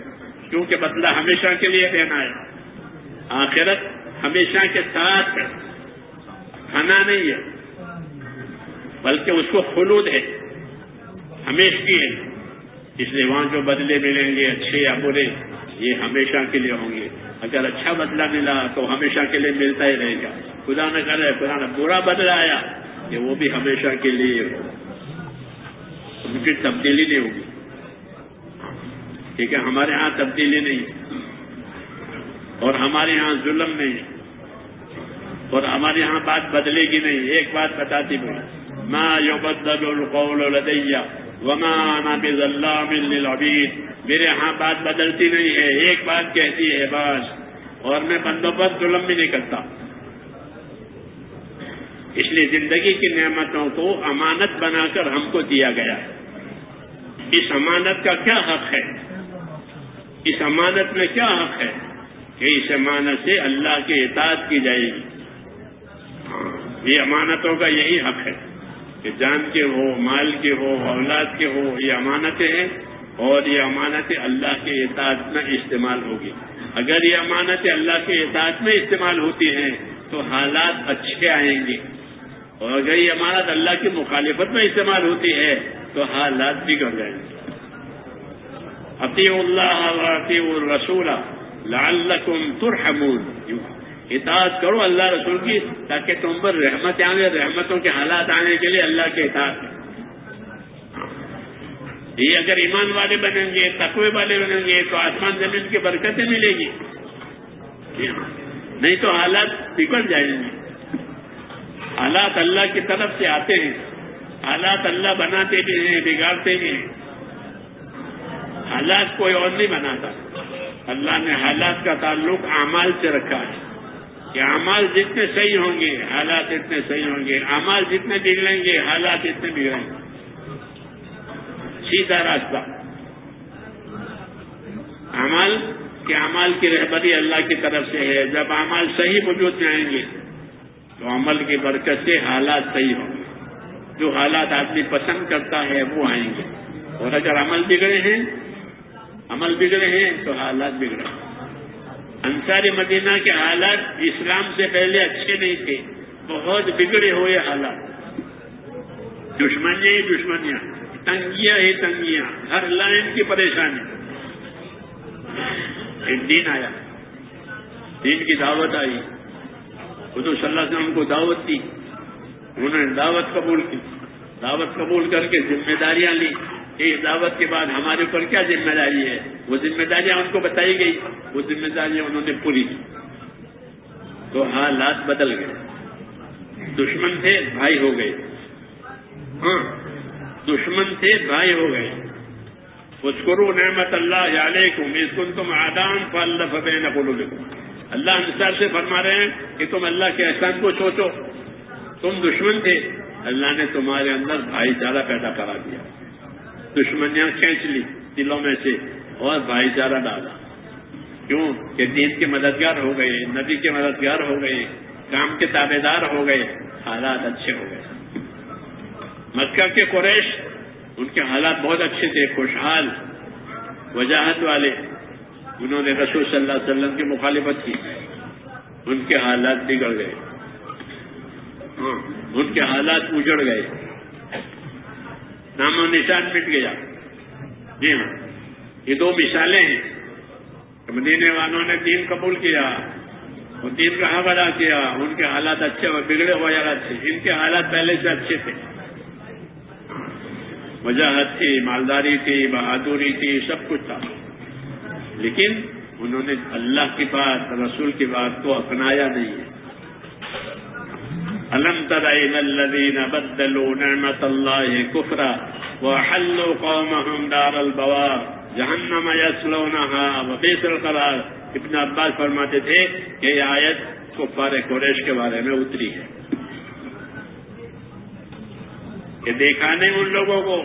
کیونکہ بدلہ ہمیشہ کے لیے دینا ہے۔ آخرت ہمیشہ کے ساتھ کھانا نہیں ہے۔ بلکہ اس کو خلود ہے۔ ہمیشہ کی ہے۔ اس لیے وہاں جو بدلے ملیں گے، اچھے یا برے، یہ ہمیشہ کے لیے ہوں گے۔ اگر اچھا بدلہ ملا تو ہمیشہ کے لیے ملتا ہی رہے گا۔ خدا نہ کرے، خدا نہ برا بدلا آیا کہ وہ بھی ہمیشہ کے لیے ہو۔ ان کی تبدیلی نہیں ہوگی۔ ٹھیک ہے، ہمارے ہاں تبدیلی نہیں اور ہمارے ہاں ظلم نہیں اور ہمارے ہاں بات بدلے گی نہیں، ایک بات بتاتی بھائی ماں یو بدل القول لدیا وما انا بظلام للعبید میرے ہاں بات بدلتی نہیں ہے، ایک بات کہتی ہے بس، اور میں بندوبست ظلم بھی نہیں کرتا۔ اس لیے زندگی کی نعمتوں کو امانت بنا کر ہم کو دیا گیا اس امانت کا کیا حق ہے؟ اس امانت میں کیا حق ہے کہ اس امانت سے اللہ کی اطاعت کی جائے گی؟ ہاں، یہ امانتوں کا یہی حق ہے کہ جان کے ہو مال کے ہو اولاد کے ہو یہ امانتیں ہیں اور یہ امانتیں اللہ کے اطاعت میں استعمال ہوگی۔ اگر یہ امانتیں اللہ کے اطاعت میں استعمال ہوتی ہیں تو حالات اچھے آئیں گے۔ اور اگر یہ امانت اللہ کی مخالفت میں استعمال ہوتی ہے تو حالات بگڑ جائیں گے۔ عطی اللہ عطی الرسول لعلکم ترحمون. اطاعت کرو اللہ رسول کی تاکہ تم پر رحمت آئیں رحمتوں کے حالات آنے کے لیے اللہ کے اطاعت یہ اگر ایمان والے بنیں گے، تقوی والے بنیں گے، تو آسمان زمین کی برکتیں ملے گی. نہیں تو حالات بگڑ جائیں گے. حالات اللہ کی طرف سے آتے ہیں، حالات اللہ بناتے بھی ہیں، بگاڑتے بھی ہیں. حالات کوئی اور نہیں بناتا۔ اللہ نے حالات کا تعلق اعمال سے رکھا ہے۔ کہ اعمال جتنے صحیح ہوں گے، حالات اتنے صحیح ہوں گے۔ اعمال جتنے بگڑیں گے، حالات اتنے بگڑیں گے۔ سیدھا راستہ۔ اعمال کے اعمال کی رہبری اللہ کی طرف سے ہے۔ جب اعمال صحیح وجود میں آئیں گے، تو عمل کی برکت سے حالات صحیح ہوں گے۔ جو حالات آدمی پسند کرتا ہے، وہ آئیں گے۔ اور اگر عمل بگڑے ہیں عمل بگڑے ہیں تو حالات بگڑے انصاری مدینہ کے حالات اسلام سے پہلے اچھے نہیں تھے، بہت بگڑے ہوئے حالات۔ دشمنیاں ہی دشمنیاں، تنگیاں ہی تنگیاں، ہر لائن کی پریشانی۔ ایک دن آیا، دین کی دعوت آئی۔ حضور صلی اللہ علیہ وسلم کو دعوت دی، انہوں نے دعوت قبول کی۔ دعوت قبول کر کے ذمہ داریاں لی کہ دعوت کے بعد ہمارے اوپر کیا ذمہ داری ہے؟ وہ ذمہ داریاں ان کو بتائی گئی۔ وہ ذمہ داریاں انہوں نے پوری کی۔ تو حالات بدل گئے۔ دشمن تھے، بھائی ہو گئے۔ ہاں دشمن تھے، بھائی ہو گئے۔ اسکرو نعمت اللہ علیکم اسکن تم آدان فلف بین قلوبکم۔ اللہ انصار سے فرما رہے ہیں کہ تم اللہ کے احسان کو سوچو۔ تم دشمن تھے۔ اللہ نے تمہارے اندر بھائی چارہ پیدا کرا دیا۔ دشمنیاں کھینچ لی، دلوں میں سے۔ اور بھائی چارہ ڈالا۔ کیوں؟ کہ دین کے مددگار ہو گئے، نبی کے مددگار ہو گئے، کام کے تابے دار ہو گئے، حالات اچھے ہو گئے۔ مکہ کے قریش، ان کے حالات بہت اچھے تھے، خوشحال، وجاہت والے۔ انہوں نے رسول صلی اللہ علیہ وسلم کی مخالفت کی۔ ان کے حالات بگڑ گئے۔ ہاں، ان کے حالات اجڑ گئے۔ نام و نشان مٹ گیا۔ جی ہاں۔ یہ دو مثالیں ہیں۔ مدینے والوں نے دین قبول کیا، اور دین کا حق ادا کیا۔ ان کے حالات اچھے اور بگڑے ہوئے حالات تھے۔ ان کے حالات پہلے سے اچھے تھے۔ وجاہت تھی، مالداری تھی، بہادری تھی، سب کچھ تھا۔ لیکن انہوں نے اللہ کی بات، رسول کی بات کو اپنایا نہیں ہے۔ الم ترائن الذين بدلوا نعمت الله كفرا وحلوا قومهم دار البوار؟ جہنم يصلونها. وبئس القرار ابن عباس فرماتے تھے کہ یہ آیت کفار قریش کے بارے میں اتری ہے۔ کہ دیکھا نہیں ان لوگوں کو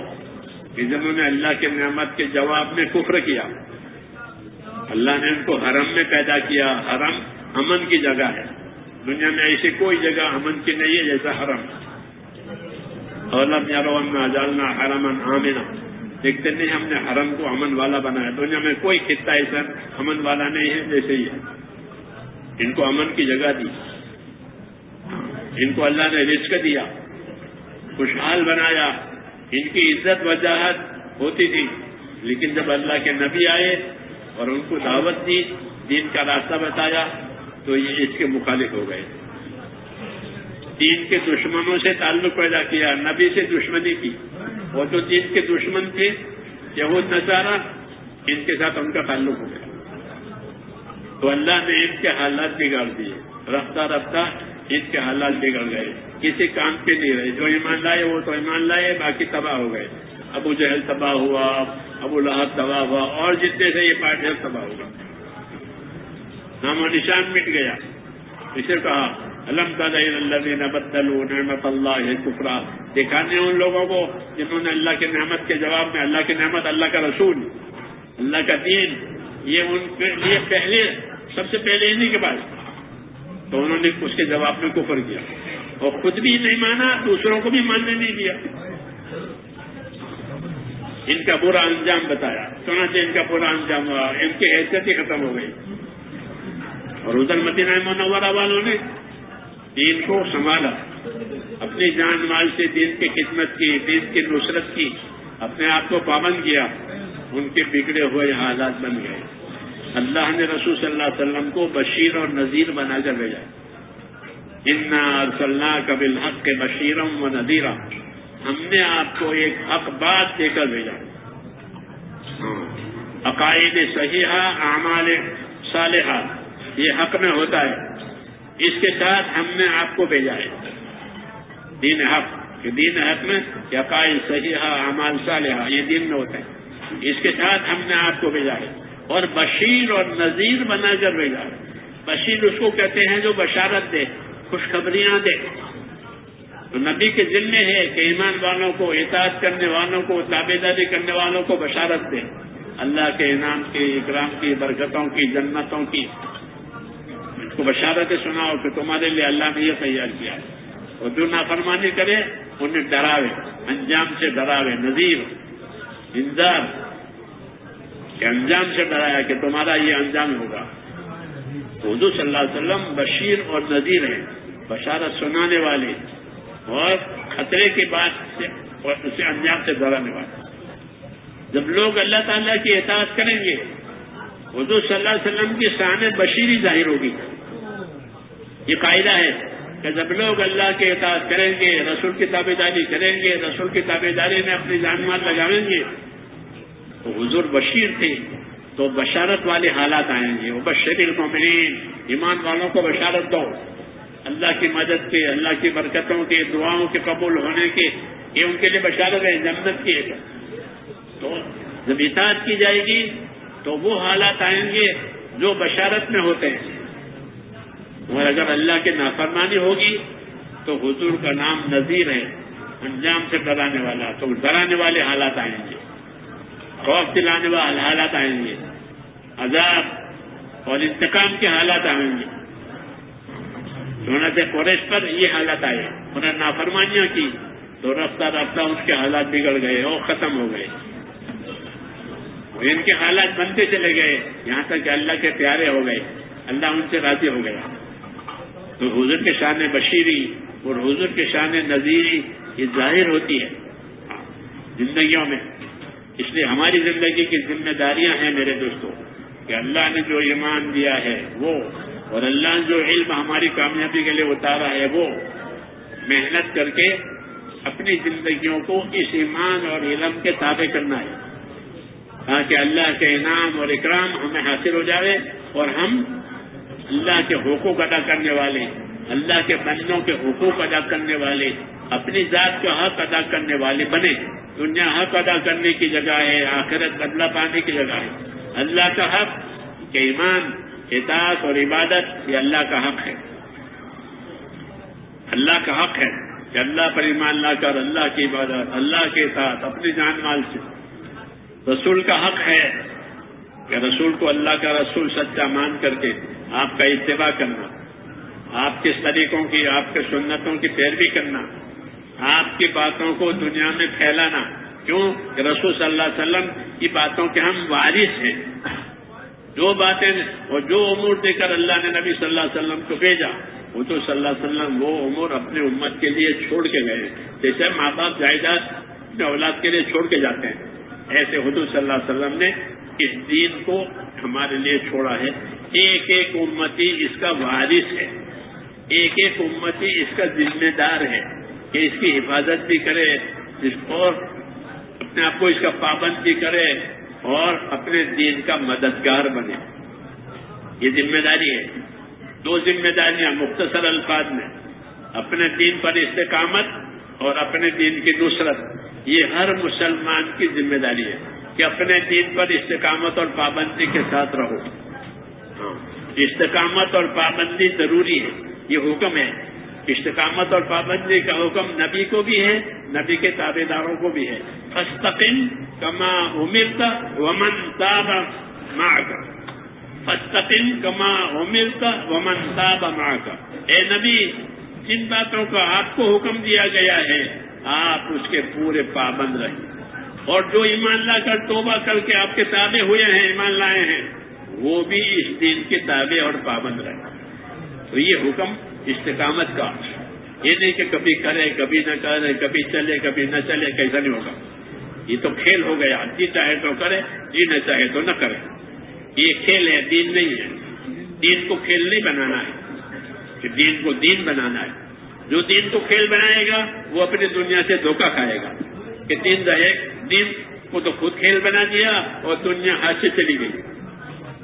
کہ جنہوں نے اللہ کے نعمت کے جواب میں کفر کیا۔ اللہ نے ان کو حرم میں پیدا کیا، حرم امن کی جگہ ہے۔ دنیا میں ایسی کوئی جگہ امن کی نہیں ہے جیسا حرم۔ اور جالنا حرم آمنا۔ دیکھتے نہیں ہم نے حرم کو امن والا بنایا۔ دنیا میں کوئی خطہ ایسا امن والا نہیں ہے جیسے ہی ان کو امن کی جگہ دی۔ ان کو اللہ نے رزق دیا۔ خوشحال بنایا۔ ان کی عزت وجاہت ہوتی تھی۔ لیکن جب اللہ کے نبی آئے اور ان کو دعوت دی، دین کا راستہ بتایا تو یہ اس کے مخالف ہو گئے۔ دین کے دشمنوں سے تعلق پیدا کیا، نبی سے دشمنی کی۔ وہ جو دین کے دشمن تھے، یہود نظارہ ان کے ساتھ ان کا تعلق ہو گیا۔ تو اللہ نے ان کے حالات بگاڑ دیے۔ رفتہ رفتہ ان کے حالات بگڑ گئے۔ کسی کام کے نہیں رہے، جو ایمان لائے، وہ تو ایمان لائے، باقی تباہ ہو گئے۔ ابو جہل تباہ ہوا، ابو لہب تباہ ہوا، اور جتنے سے یہ پارٹیاں تباہ ہو نام و نشان مٹ گیا۔ اسے کہا الحمد اللہ بدل نعمت اللہ کفرا دکھانے ان لوگوں کو جنہوں نے اللہ کی نعمت کے جواب میں، اللہ کی نعمت، اللہ کا رسول، اللہ کا دین۔ یہ ان کے لیے پہلے، سب سے پہلے انہیں کے پاس۔ تو انہوں نے اس کے جواب میں کفر کیا۔ اور خود بھی نہیں مانا، دوسروں کو بھی ماننے نہیں دیا۔ ان کا برا انجام بتایا۔ سونا ان کا برا انجام ہوا۔ ان کی حیثیت ہی ختم ہو گئی۔ اور ادھر مدینہ منورہ والوں نے دین کو سنبھالا۔ اپنی جان مال سے دین کی خدمت کی، دین کی نصرت کی، اپنے آپ کو پابند کیا۔ ان کے بگڑے ہوئے حالات بن گئے۔ اللہ نے رسول صلی اللہ علیہ وسلم کو بشیر اور نذیر بنا کر بھیجا۔ ان کبل حق کے بشیرم و نذیرہ ہم نے آپ کو ایک حق بات دے کر بھیجا۔ ہاں۔ عقائد صحیح اعمال صالحہ۔ یہ حق میں ہوتا ہے۔ اس کے ساتھ ہم نے آپ کو بھیجا ہے۔ دین حق، کہ دین حق میں عقائد صحیح اعمال صالحہ، یہ دین میں ہوتا ہے۔ اس کے ساتھ ہم نے آپ کو بھیجا ہے۔ اور بشیر اور نذیر بنا کر بھیجا ہے۔ بشیر اس کو کہتے ہیں جو بشارت دے، خوشخبریاں دے۔ تو نبی کے ذمے ہے کہ ایمان والوں کو احتیاط کرنے والوں کو تابے داری کرنے والوں کو بشارت دے۔ اللہ کے انعام کی، اکرام کی، برکتوں کی، جنتوں کی۔ اس کو بشارت سناؤ کہ تمہارے لیے اللہ نے یہ تیار کیا اور جو نافرمانی کرے، انہیں ڈراوے، انجام سے ڈراوے، نذیر، انذار۔ کہ انجام سے ڈرایا کہ تمہارا یہ انجام ہوگا۔ اردو صلی اللہ علیہ وسلم بشیر اور نذیر ہیں، بشارت سنانے والے اور خطرے کے بعد سے اور اسے انجام سے ڈرانے والا جب لوگ اللہ تعالیٰ کی احتیاط کریں گے، حضور صلی اللہ علیہ وسلم کی شان بشیری ظاہر ہوگی۔ یہ قاعدہ ہے کہ جب لوگ اللہ کے احتیاط کریں گے، رسول کی تابے داری کریں گے، رسول کی تابے داری میں اپنی جان مال لگائیں گے، تو حضور بشیر تھے، تو بشارت والے حالات آئیں گے۔ وہ بشیر المومنین ایمان والوں کو بشارت دو۔ اللہ کی مدد کے، اللہ کی برکتوں کے، دعاؤں کے قبول ہونے کے، یہ ان کے لیے بشارت ہے، جنت کی تو جب اطاعت کی جائے گی، تو وہ حالات آئیں گے جو بشارت میں ہوتے ہیں۔ اور اگر اللہ کی نافرمانی ہوگی تو حضور کا نام نذیر ہے، انجام سے ڈرانے والا، تو ڈرانے والے حالات آئیں گے۔ خوف دلانے والے حالات آئیں گے۔ عذاب اور انتقام کے حالات آئیں گے۔ سونت قریش پر یہ حالت آئے۔ انہوں نے نافرمانیاں کی۔ تو رفتہ رفتہ اس کے حالات بگڑ گئے اور ختم ہو گئے۔ ان کے حالات بنتے چلے گئے۔ یہاں تک کہ اللہ کے پیارے ہو گئے۔ اللہ ان سے راضی ہو گیا۔ تو حضور کے شان بشیری اور حضور کے شان نذیری یہ ظاہر ہوتی ہے زندگیوں میں۔ اس لیے ہماری زندگی کی ذمہ داریاں ہیں میرے دوستوں کہ اللہ نے جو ایمان دیا ہے وہ، اور اللہ نے جو علم ہماری کامیابی کے لیے اتارا ہے وہ۔ محنت کر کے اپنی زندگیوں کو اس ایمان اور علم کے تابع کرنا ہے۔ تاکہ اللہ کے انعام اور اکرام ہمیں حاصل ہو جائے اور ہم اللہ کے حقوق ادا کرنے والے، اللہ کے بندوں کے حقوق ادا کرنے والے، اپنی ذات کا حق ادا کرنے والے بنے۔ دنیا حق ادا کرنے کی جگہ ہے، آخرت بدلا پانے کی جگہ ہے۔ اللہ کا حق کہ ایمان، اطاعت اور عبادت، یہ اللہ کا حق ہے۔ اللہ کا حق ہے کہ اللہ پر ایمان لا کر، اللہ کی عبادت، اللہ کے ساتھ، اپنی جان مال سے۔ رسول کا حق ہے کہ رسول کو اللہ کا رسول سچا مان کر کے آپ کا اتباع کرنا، آپ کے طریقوں کی، آپ کے سنتوں کی پیروی کرنا، آپ کی باتوں کو دنیا میں پھیلانا۔ کیوں؟ کہ رسول صلی اللہ علیہ وسلم کی باتوں کے ہم وارث ہیں۔ جو باتیں اور جو امور دے کر اللہ نے نبی صلی اللہ علیہ وسلم کو بھیجا، وہ تو صلی اللہ علیہ وسلم وہ امور اپنے امت کے لیے چھوڑ کے گئے۔ جیسے ماں باپ جائیداد اپنے اولاد کے لیے چھوڑ کے جاتے ہیں، ایسے حضور صلی اللہ علیہ وسلم نے اس دین کو ہمارے لیے چھوڑا ہے۔ ایک ایک امتی اس کا وارث ہے۔ ایک ایک امتی اس کا ذمہ دار ہے کہ اس کی حفاظت بھی کرے اور اپنے آپ کو اس کا پابند بھی کرے اور اپنے دین کا مددگار بنے۔ یہ ذمہ داری ہے۔ دو ذمہ داریاں مختصر الفاظ میں۔ اپنے دین پر استقامت اور اپنے دین کی نصرت۔ یہ ہر مسلمان کی ذمہ داری ہے کہ اپنے دین پر استقامت اور پابندی کے ساتھ رہو۔ ہاں۔ استقامت اور پابندی ضروری ہے، یہ حکم ہے۔ استقامت اور پابندی کا حکم نبی کو بھی ہے، نبی کے تابے داروں کو بھی ہے۔ فستقم کما امرتا ومن تاب ماں کا فستقم کما امرتا ومن تاب ماں کا اے نبی، جن باتوں کا آپ کو حکم دیا گیا ہے، آپ اس کے پورے پابند رہیں۔ اور جو ایمان لا کر توبہ کر کے آپ کے تابع ہوئے ہیں، ایمان لائے ہیں وہ بھی اس دین کے تابع اور پابند رہے۔ تو یہ حکم استقامت کا۔ یہ نہیں کہ کبھی کرے، کبھی نہ کرے، کبھی چلے، کبھی نہ چلے، کیسا نہیں ہوگا۔ یہ تو کھیل ہو گیا۔ جی چاہے تو کرے جی نہ چاہے تو نہ کرے۔ یہ کھیل ہے، دین نہیں ہے۔ دین کو کھیل نہیں بنانا ہے۔ کہ دین کو دین بنانا ہے۔ جو دین کو کھیل بنائے گا، وہ اپنی دنیا سے دھوکہ کھائے گا۔ کہ دین رہے، دین کو تو خود کھیل بنا دیا اور دنیا ہاتھ سے چلی گئی۔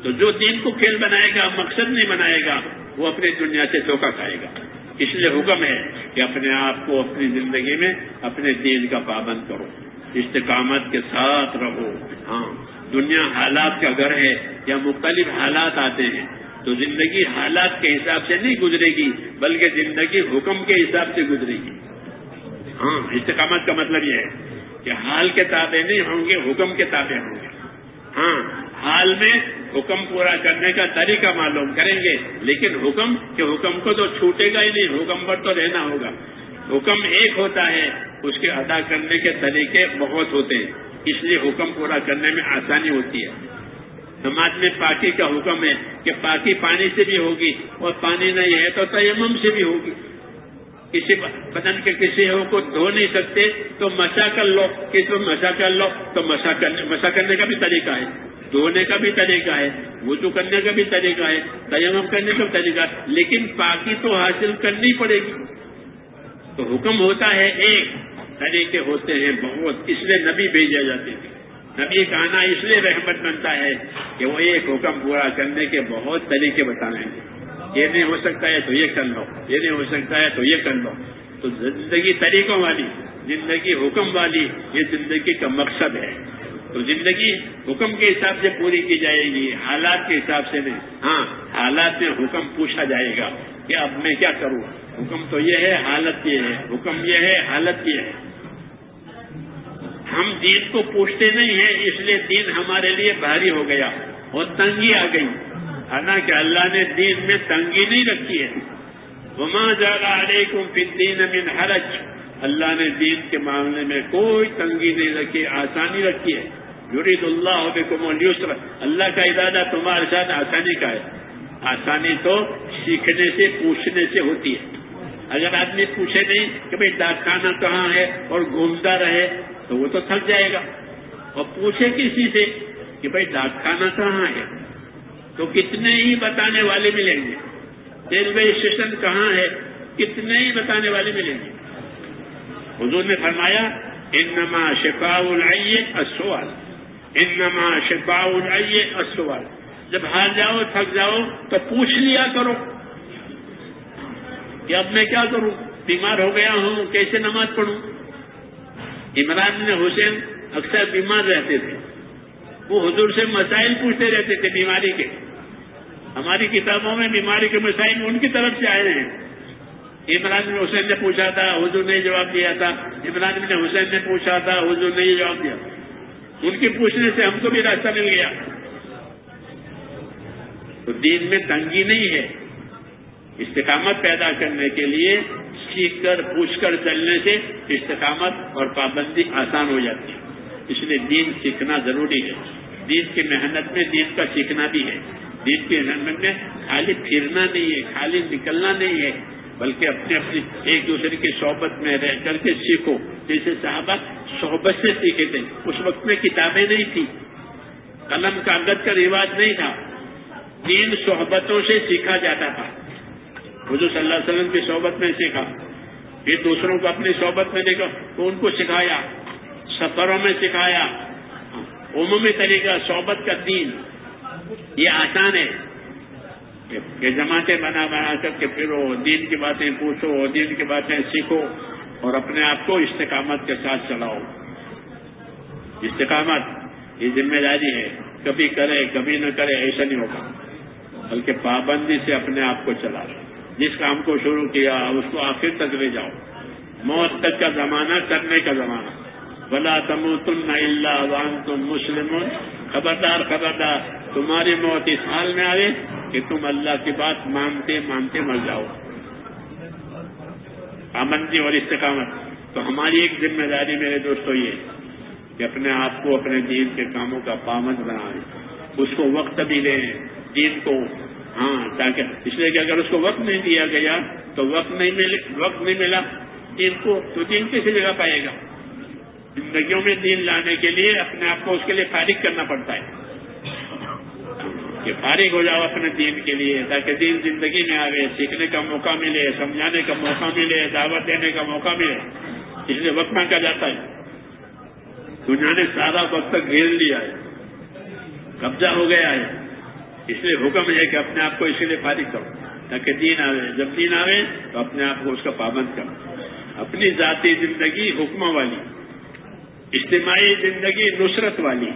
تو جو دین کو کھیل بنائے گا، مقصد نہیں بنائے گا، وہ اپنی دنیا سے دھوکہ کھائے گا۔ اس لیے حکم ہے کہ اپنے آپ کو اپنی زندگی میں اپنے دین کا پابند کرو۔ استقامت کے ساتھ رہو۔ ہاں دنیا حالات کا گھر ہے یا مختلف حالات آتے ہیں، تو زندگی حالات کے حساب سے نہیں گزرے گی، بلکہ زندگی حکم کے حساب سے گزرے گی۔ ہاں استقامت کا مطلب یہ ہے کہ حال کے تابع نہیں ہوں گے، حکم کے تابع ہوں گے۔ ہاں حال میں حکم پورا کرنے کا طریقہ معلوم کریں گے، لیکن حکم کہ حکم کو تو چھوٹے گا ہی نہیں، حکم پر تو رہنا ہوگا۔ حکم ایک ہوتا ہے، اس کے ادا کرنے کے طریقے بہت ہوتے ہیں، اس لیے حکم پورا کرنے میں آسانی ہوتی ہے۔ نماز میں پاکی کا حکم ہے کہ پاکی پانی سے بھی ہوگی، اور پانی نہیں ہے تو تیمم سے بھی ہوگی۔ کسی بدن کے کسی ہو کو دھو نہیں سکتے، تو مسا کر لو، کسی کو مسا کر لو، تو مسا کرنے مسا کرنے کا بھی طریقہ ہے۔ دھونے کا بھی طریقہ ہے، وضو کرنے کا بھی طریقہ ہے تیمم کرنے کا بھی طریقہ ہے، لیکن پاکی تو حاصل کرنی پڑے گی۔ تو حکم ہوتا ہے ایک طریقے ہوتے ہیں بہت، اس لیے نبی بھیجے جاتے تھے نبی کا آنا اس لیے رحمت بنتا ہے کہ وہ ایک حکم پورا کرنے کے بہت طریقے بتا رہے ہیں یہ نہیں ہو سکتا ہے تو یہ کر لو، یہ نہیں ہو سکتا ہے تو یہ کر لو۔ تو زندگی طریقوں والی، زندگی حکم والی، یہ زندگی کا مقصد ہے۔ تو زندگی حکم کے حساب سے پوری کی جائے گی، حالات کے حساب سے نہیں۔ ہاں حالات میں حکم پوچھا جائے گا کہ اب میں کیا کروں۔ حکم تو یہ ہے، حالت یہ ہے۔ حکم یہ ہے، حالت یہ ہے۔ ہم دین کو پوچھتے نہیں ہیں، اس لیے دین ہمارے لیے بھاری ہو گیا اور تنگی آ گئی۔ حالانکہ اللہ نے دین میں تنگی نہیں رکھی ہے۔ وما زیادہ علیکم فی الدین من حرج۔ اللہ نے دین کے معاملے میں کوئی تنگی نہیں رکھی، آسانی رکھی ہے۔ یرید اللہ بکم اليسر. اللہ کا ارادہ تمہارے ساتھ آسانی کا ہے. آسانی تو سیکھنے سے، پوچھنے سے ہوتی ہے۔ اگر آدمی پوچھے نہیں کہ بھائی ڈاک خانہ کہاں ہے اور گھومتا رہے تو وہ تو تھک جائے گا۔ اور پوچھے کسی سے کہ بھائی ڈاک خانہ کہاں ہے؟ تو کتنے ہی بتانے والے ملیں گے۔ ریلوے اسٹیشن کہاں ہے؟ کتنے ہی بتانے والے ملیں گے۔ حضور نے فرمایا، انما شفا العیے اسوال انما شفا العیے اسوال جب ہار جاؤ، تھک جاؤ، تو پوچھ لیا کرو۔ کہ اب میں کیا کروں؟ بیمار ہو گیا ہوں، کیسے نماز پڑھوں؟ عمران نے حسین اکثر بیمار رہتے تھے۔ وہ حضور سے مسائل پوچھتے رہتے تھے بیماری کے۔ ہماری کتابوں میں بیماری کے مسائل ان کی طرف سے آئے ہیں۔ عمران بن حسین نے پوچھا تھا، حضور نے جواب دیا تھا۔ عمران بن حسین نے پوچھا تھا، حضور نے یہ جواب دیا۔ تھا ان کے پوچھنے سے ہم کو بھی راستہ مل گیا۔ تو دین میں تنگی نہیں ہے۔ استقامت پیدا کرنے کے لیے سیکھ کر، پوچھ کر چلنے سے استقامت اور پابندی آسان ہو جاتی ہے۔ اس لیے دین سیکھنا ضروری ہے۔ دین کی محنت میں دین کا سیکھنا بھی ہے۔ دین کی محنت میں خالی پھرنا نہیں ہے، خالی نکلنا نہیں ہے۔ بلکہ اپنے اپنی ایک دوسرے کی صحبت میں رہ کر کے سیکھو۔ جیسے صحابہ صحبت سے سیکھے تھے، اس وقت میں کتابیں نہیں تھی قلم کاغذ کا رواج نہیں تھا۔ دین صحبتوں سے سیکھا جاتا تھا۔ حضور صلی اللہ علیہ وسلم کی صحبت میں سیکھا۔ پھر دوسروں کو اپنی صحبت میں دیکھا، تو ان کو سکھایا، سفروں میں سکھایا۔ ہاں، عمومی طریقہ صحبت کا دین۔ یہ آسان ہے۔ کہ جماعتیں بنا بنا کر کے پھرو دین کی باتیں پوچھو دین کی باتیں سیکھو اور اپنے آپ کو استقامت کے ساتھ چلاؤ۔ استقامت یہ ذمہ داری ہے۔ کبھی کرے، کبھی نہ کرے، ایسا نہیں ہوگا۔ بلکہ پابندی سے اپنے آپ کو چلا جس کام کو شروع کیا، اس کو آخر تک لے جاؤ۔ موت تک کا زمانہ، کرنے کا زمانہ۔ بلا تم تم نہ اللہ وان تم مسلم خبردار خبردار۔ تمہاری موت اس حال میں آئے کہ تم اللہ کی بات مانتے مانتے مر جاؤ۔ پابندی اور استقامت۔ تو ہماری ایک ذمہ داری میرے دوستوں یہ کہ اپنے آپ کو اپنے دین کے کاموں کا پابند بنائیں۔ اس کو وقت بھی دیں دین کو۔ ہاں تاکہ اس لیے کہ اگر اس کو وقت نہیں دیا گیا تو وقت نہیں مل، وقت نہیں ملا۔ دین کو، تو دین کسی جگہ پائے گا۔ زندگیوں میں دین لانے کے لیے اپنے آپ کو اس کے لیے فارغ کرنا پڑتا ہے۔ کہ فارغ ہو جاؤ اپنے دین کے لیے، تاکہ دین زندگی میں آئے سیکھنے کا موقع ملے، سمجھانے کا موقع ملے، دعوت دینے کا موقع ملے۔ اس لیے وقت مانگا جاتا ہے۔ دنیا نے سارا وقت گھیر لیا ہے۔ قبضہ ہو گیا ہے۔ اس لیے حکم ہے کہ اپنے آپ کو اسی لیے فارغ کرو، تاکہ دین آئے جب دین آئے تو اپنے آپ کو اس کا پابند کرو۔ اپنی ذاتی زندگی حکم والی، اجتماعی زندگی نصرت والی،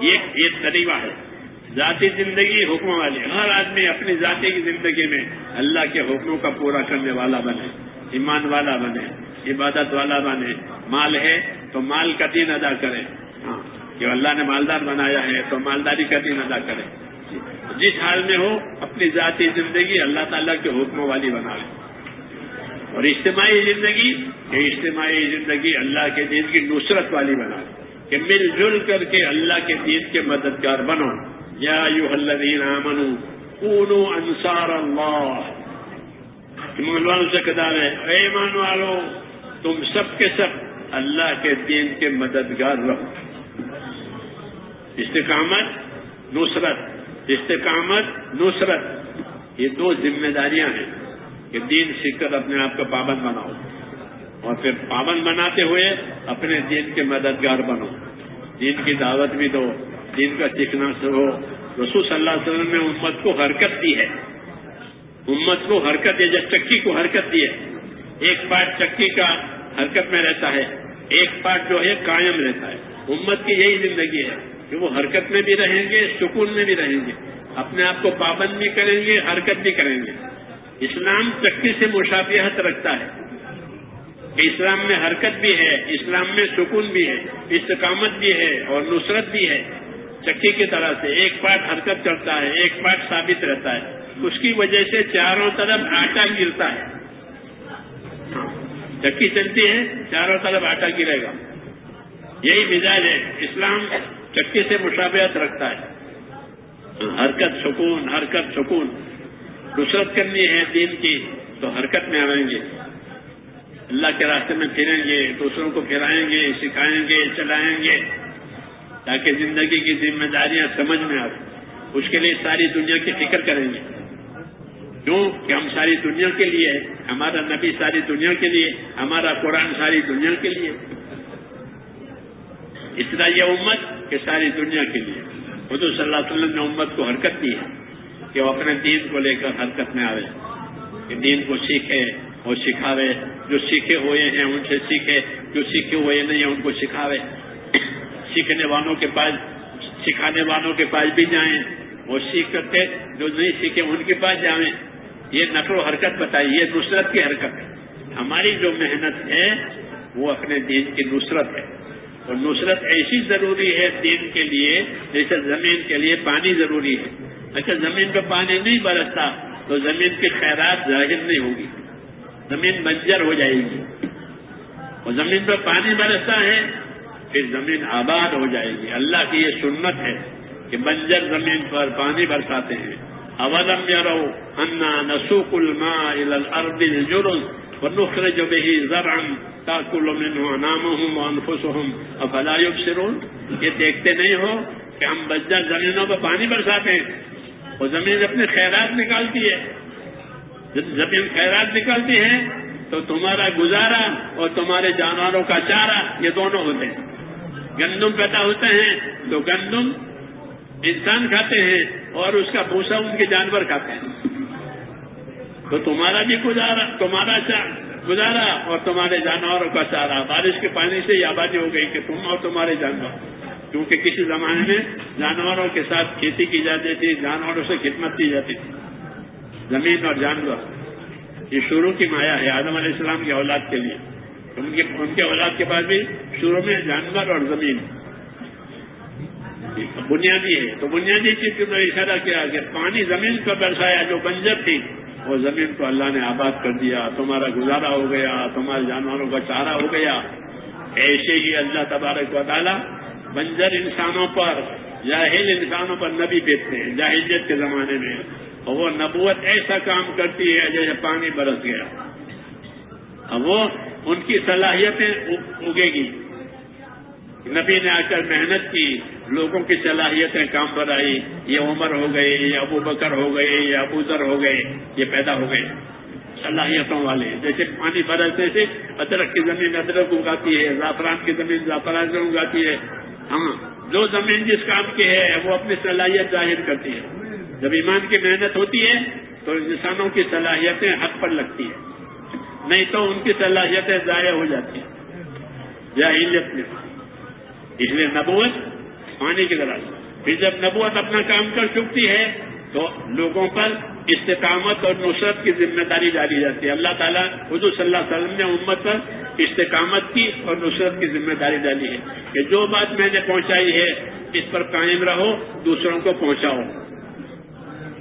یہ ایک طریقہ ہے۔ ذاتی زندگی حکم والی ہر آدمی اپنی ذاتی کی زندگی میں اللہ کے حکموں کا پورا کرنے والا بنے، ایمان والا بنے، عبادت والا بنے۔ مال ہے تو مال کا دین ادا کرے۔ ہاں کہ اللہ نے مالدار بنایا ہے تو مالداری کا دین ادا کرے۔ جس حال میں ہو، اپنی ذاتی زندگی اللہ تعالیٰ کے حکموں والی بنا لے۔ اور اجتماعی زندگی یہ اجتماعی زندگی اللہ کے دین کی نصرت والی بنا لے۔ کہ مل جل کر کے اللہ کے دین کے مددگار بنو۔ یا یو الذین آمنو کونو انصار اللہ ایمان والوں سے کدار ہے اے ایمان والو، تم سب کے سب اللہ کے دین کے مددگار رہو. استقامت، نصرت. استقامت، نصرت. یہ دو ذمہ داریاں ہیں کہ دین سیکھ کر اپنے آپ کا پابند بناؤ اور پھر پابند بناتے ہوئے اپنے دین کے مددگار بنو. دین کی دعوت بھی دو. دین کا سیکھنا ہو رسول صلی اللہ علیہ وسلم نے امت کو حرکت دی ہے۔ امت کو حرکت دی جب چکی کو حرکت دی ہے۔ ایک پارٹ چکی کا حرکت میں رہتا ہے، ایک پارٹ جو ہے قائم رہتا ہے۔ امت کی یہی زندگی ہے کہ وہ حرکت میں بھی رہیں گے، سکون میں بھی رہیں گے۔ اپنے آپ کو پابند بھی کریں گے، حرکت بھی کریں گے۔ اسلام چکی سے مشابہت رکھتا ہے۔ کہ اسلام میں حرکت بھی ہے، اسلام میں سکون بھی ہے، استقامت بھی ہے اور نصرت بھی ہے۔ چکی کی طرح سے، ایک پارٹ حرکت کرتا ہے، ایک پارٹ ثابت رہتا ہے۔ اس کی وجہ سے چاروں طرف آٹا گرتا ہے۔ چکی چلتی ہے، چاروں طرف آٹا گرے گا۔ یہی مزاج ہے۔ اسلام چکی سے مشابہت رکھتا ہے۔ حرکت سکون حرکت سکون۔ نصرت کرنی ہے دین کی، تو حرکت میں آئیں گے۔ اللہ کے راستے میں پھریں گے، دوسروں کو پھرائیں گے، سکھائیں گے، چلائیں گے۔ تاکہ زندگی کی ذمہ داریاں سمجھ میں آئیں اس کے لیے ساری دنیا کی فکر کریں گے۔ کیوں؟ کہ ہم ساری دنیا کے لیے ہمارا نبی ساری دنیا کے لیے، ہمارا قرآن ساری دنیا کے لیے۔ اس طرح یہ امت کہ ساری دنیا کے لیے۔ حضور صلی اللہ علیہ وسلم نے امت کو حرکت دی ہے کہ وہ اپنے دین کو لے کر حرکت میں آئے کہ دین کو سیکھے اور سکھاوے۔ جو سیکھے ہوئے ہیں ان سے سیکھے، جو سیکھے ہوئے نہیں ہیں ان کو سکھاوے۔ سیکھنے والوں کے پاس سکھانے والوں کے پاس بھی جائیں اور سیکھ کرتے جو نہیں سیکھے ان کے پاس جائیں۔ یہ نقل و حرکت بتائی، یہ نصرت کی حرکت ہے۔ ہماری جو محنت ہے، وہ اپنے دین کی نصرت ہے۔ اور نصرت ایسی ضروری ہے دین کے لیے جیسے زمین کے لیے پانی ضروری ہے۔ اچھا زمین پہ پانی نہیں برستا، تو زمین کی خیرات ظاہر نہیں ہوگی۔ زمین بنجر ہو جائے گی۔ اور زمین پہ پانی برستا ہے پھر زمین آباد ہو جائے گی۔ اللہ کی یہ سنت ہے کہ بنجر زمین پر پانی برساتے ہیں۔ اولم یرو انا نسوق الماء الى الارض الجرز ونخرج به زرعا تاكل منه انامهم وانفسهم۔ افلا يبصرون یہ دیکھتے نہیں ہو کہ ہم بجر زمینوں پر پانی برساتے ہیں۔ اور زمین اپنے خیرات نکالتی ہے۔ جب زمین خیرات نکالتی ہے تو تمہارا گزارا اور تمہارے جانوروں کا چارہ یہ دونوں ہوتے ہیں۔ گندم پیدا ہوتے ہیں تو گندم انسان کھاتے ہیں اور اس کا بھوسا ان کے جانور کھاتے ہیں۔ تو تمہارا بھی گزارا، تمہارا گزارا اور تمہارے جانوروں کا چارہ۔ بارش کے پانی سے یہ آبادی ہو گئی کہ تم اور تمہارے جانور۔ کیونکہ کسی زمانے میں جانوروں کے ساتھ کھیتی کی جاتی تھی، جانوروں سے خدمت کی جاتی تھی۔ زمین اور جانور۔ یہ شروع کی مایا ہے آدم علیہ السلام کی اولاد کے لیے۔ ان کے ان کے اولاد کے پاس بھی شروع میں جانور اور زمین۔ بنیادی ہے۔ تو بنیادی چیز کے اندر اشارہ کیا کہ پانی زمین پر برسایا، جو بنجر تھی، وہ زمین کو اللہ نے آباد کر دیا۔ تمہارا گزارا ہو گیا، تمہارے جانوروں کا چارہ ہو گیا۔ ایسے ہی اللہ تبارک و تعالیٰ بنجر انسانوں پر، جاہل انسانوں پر نبی بیچتے ہیں جاہلیت کے زمانے میں۔ اور وہ نبوت ایسا کام کرتی ہے جیسے پانی برس گیا۔ اب وہ ان کی صلاحیتیں اگے گی۔ نبی نے آ کر محنت کی، لوگوں کی صلاحیتیں کام پر آئی۔ یہ عمر ہو گئے، یہ ابو بکر ہو گئے، یہ ابو ذر ہو گئے، یہ پیدا ہو گئے۔ صلاحیتوں والے، جیسے پانی برسنے سے ادرک کی زمین ادرک اگاتی ہے، زعفران کی زمین زعفران سے اگاتی ہے۔ ہاں جو زمین جس کام کی ہے، وہ اپنی صلاحیت ظاہر کرتی ہے۔ جب ایمان کی محنت ہوتی ہے، تو انسانوں کی صلاحیتیں حق پر لگتی ہیں۔ نہیں تو ان کی صلاحیتیں ضائع ہو جاتی ہیں۔ جاہلیت میں۔ اس لیے نبوت پانی کی طرح پھر جب نبوت اپنا کام کر چکتی ہے، تو لوگوں پر استقامت اور نصرت کی ذمہ داری ڈالی جاتی ہے۔ اللہ تعالیٰ حضور صلی اللہ علیہ وسلم نے امت پر استقامت کی اور نصرت کی ذمہ داری ڈالی ہے کہ جو بات میں نے پہنچائی ہے، اس پر قائم رہو، دوسروں کو پہنچاؤ۔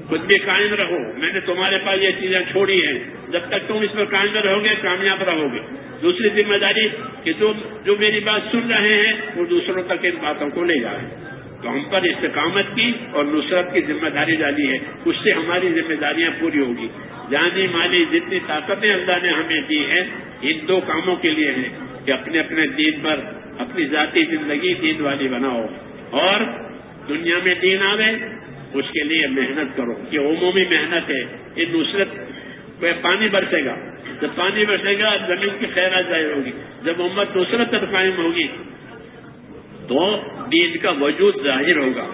خود بھی قائم رہو۔ میں نے تمہارے پاس یہ چیزیں چھوڑی ہیں۔ جب تک تم اس پر قائم رہو گے، کامیاب رہو گے۔ دوسری ذمہ داری کہ جو میری بات سن رہے ہیں، وہ دوسروں تک ان باتوں کو لے جائیں۔ تو ہم پر استقامت کی اور نصرت کی ذمہ داری ڈالی ہے۔ اس سے ہماری ذمہ داریاں پوری ہوگی۔ جانی مالی جتنی طاقتیں اللہ نے ہمیں دی ہیں، ان دو کاموں کے لیے ہیں کہ اپنے اپنے دین پر اپنی ذاتی زندگی دین والی بناؤ۔ اور دنیا میں دین آوے اس کے لیے محنت کرو۔ یہ عمومی محنت ہے۔ یہ نصرت پانی برسے گا۔ جب پانی برسے گا، زمین کی خیرات ظاہر ہوگی۔ جب امت نصرت پر قائم ہوگی، تو دین کا وجود ظاہر ہوگا۔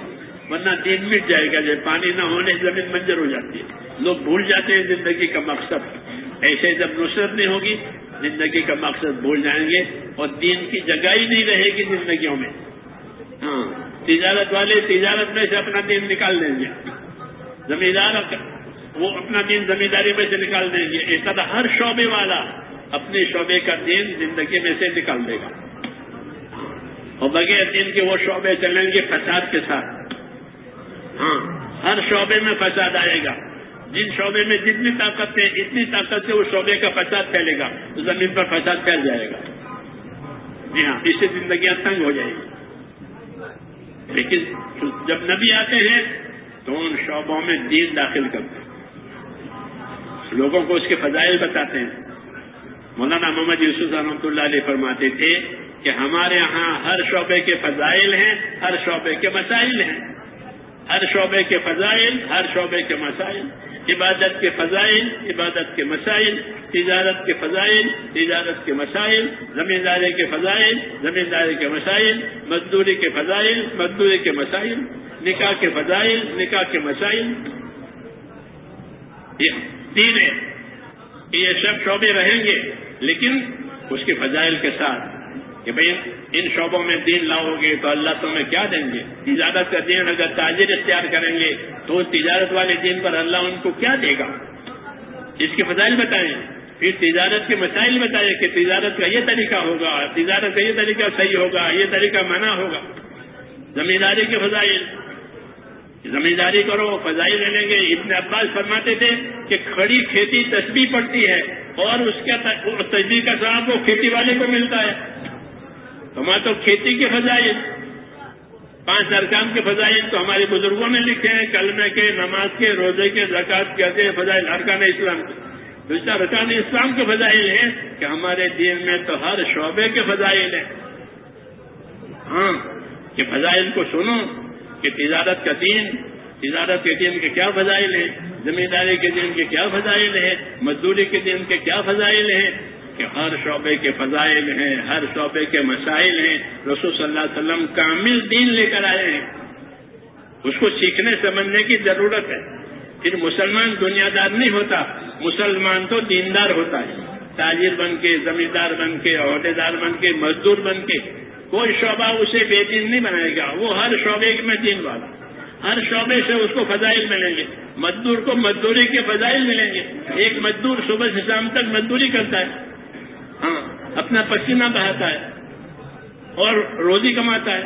ورنہ دین مٹ جائے گا۔ جب پانی نہ ہونے، زمین منجر ہو جاتی ہے۔ لوگ بھول جاتے ہیں زندگی کا مقصد۔ ایسے جب نصرت نہیں ہوگی، زندگی کا مقصد بھول جائیں گے اور دین کی جگہ ہی نہیں رہے گی زندگیوں میں۔ ہاں، تجارت والے تجارت میں سے اپنا دین نکال دیں گے۔ زمیندار وہ اپنا دین زمینداری میں سے نکال دیں گے۔ ایسا ہر شعبے والا اپنے شعبے کا دین زندگی میں سے نکال دے گا۔ اور بغیر دین کے وہ شعبے چلیں گے فساد کے ساتھ۔ ہاں ہر شعبے میں فساد آئے گا۔ جن شعبے میں جتنی طاقت ہے، اتنی طاقت سے اس شعبے کا فساد پھیلے گا۔ زمین پر فساد پھیل جائے گا۔ جی ہاں اس سے زندگیاں تنگ ہو جائیں گی۔ لیکن جب نبی آتے ہیں تو ان شعبوں میں دین داخل کرتے ہیں۔ لوگوں کو اس کے فضائل بتاتے ہیں۔ مولانا محمد یوسف رحمۃ اللہ علیہ فرماتے تھے کہ ہمارے ہاں ہر شعبے کے فضائل ہیں، ہر شعبے کے مسائل ہیں۔ ہر شعبے کے فضائل، ہر شعبے کے مسائل۔ عبادت کے فضائل، عبادت کے مسائل، تجارت کے فضائل، تجارت کے مسائل، زمینداری کے فضائل، زمینداری کے مسائل، مزدوری کے فضائل، مزدوری کے مسائل، نکاح کے فضائل، نکاح کے مسائل۔ تین ہے یہ سب شعبے رہیں گے، لیکن اس کے فضائل کے ساتھ۔ کہ بھائی ان شعبوں میں دین لاؤ گے تو اللہ تمہیں کیا دیں گے؟ تجارت کا دین اگر تاجر اختیار کریں گے تو اس تجارت والے دین پر اللہ ان کو کیا دے گا؟ اس کے فضائل بتائیں۔ پھر تجارت کے مسائل بتائیں کہ تجارت کا یہ طریقہ ہوگا، تجارت کا یہ طریقہ صحیح ہوگا، یہ طریقہ منع ہوگا۔ زمینداری کے فضائل۔ زمینداری کرو فضائی لے لیں گے۔ ابن عباس فرماتے تھے کہ کھڑی کھیتی تسبیح پڑتی ہے اور اس کا تجبی کا ثواب وہ کھیتی والے کو ملتا ہے۔ ہمارے تو کھیتی کے فضائل۔ پانچ ارکان کے فضائل تو ہمارے بزرگوں نے لکھے ہیں، کلمے کے، نماز کے، روزے کے زکات کے فضائل ارکان اسلام کے۔ دوسرا ارکان اسلام کے فضائل ہیں کہ ہمارے دین میں تو ہر شعبے کے فضائل ہیں۔ ہاں کہ فضائل کو سنو، کہ تجارت کا دین، تجارت کے دین کے کیا فضائل ہیں؟ زمینداری کے دین کے کیا فضائل ہیں؟ مزدوری کے دین کے کیا فضائل ہیں؟ کہ ہر شعبے کے فضائل ہیں، ہر شعبے کے مسائل ہیں۔ رسول صلی اللہ علیہ وسلم کامل دین لے کر آئے ہیں۔ اس کو سیکھنے، سمجھنے کی ضرورت ہے۔ پھر مسلمان دنیا دار نہیں ہوتا، مسلمان تو دیندار ہوتا ہے۔ تاجر بن کے، زمیندار بن کے، عہدے دار بن کے، مزدور بن کے۔ کوئی شعبہ اسے بے دین نہیں بنائے گا۔ وہ ہر شعبے میں دین والا۔ ہر شعبے سے اس کو فضائل ملیں گے۔ مزدور کو مزدوری کے فضائل ملیں گے۔ ایک مزدور صبح سے شام تک مزدوری کرتا ہے۔ ہاں اپنا پسینہ بہاتا ہے اور روزی کماتا ہے۔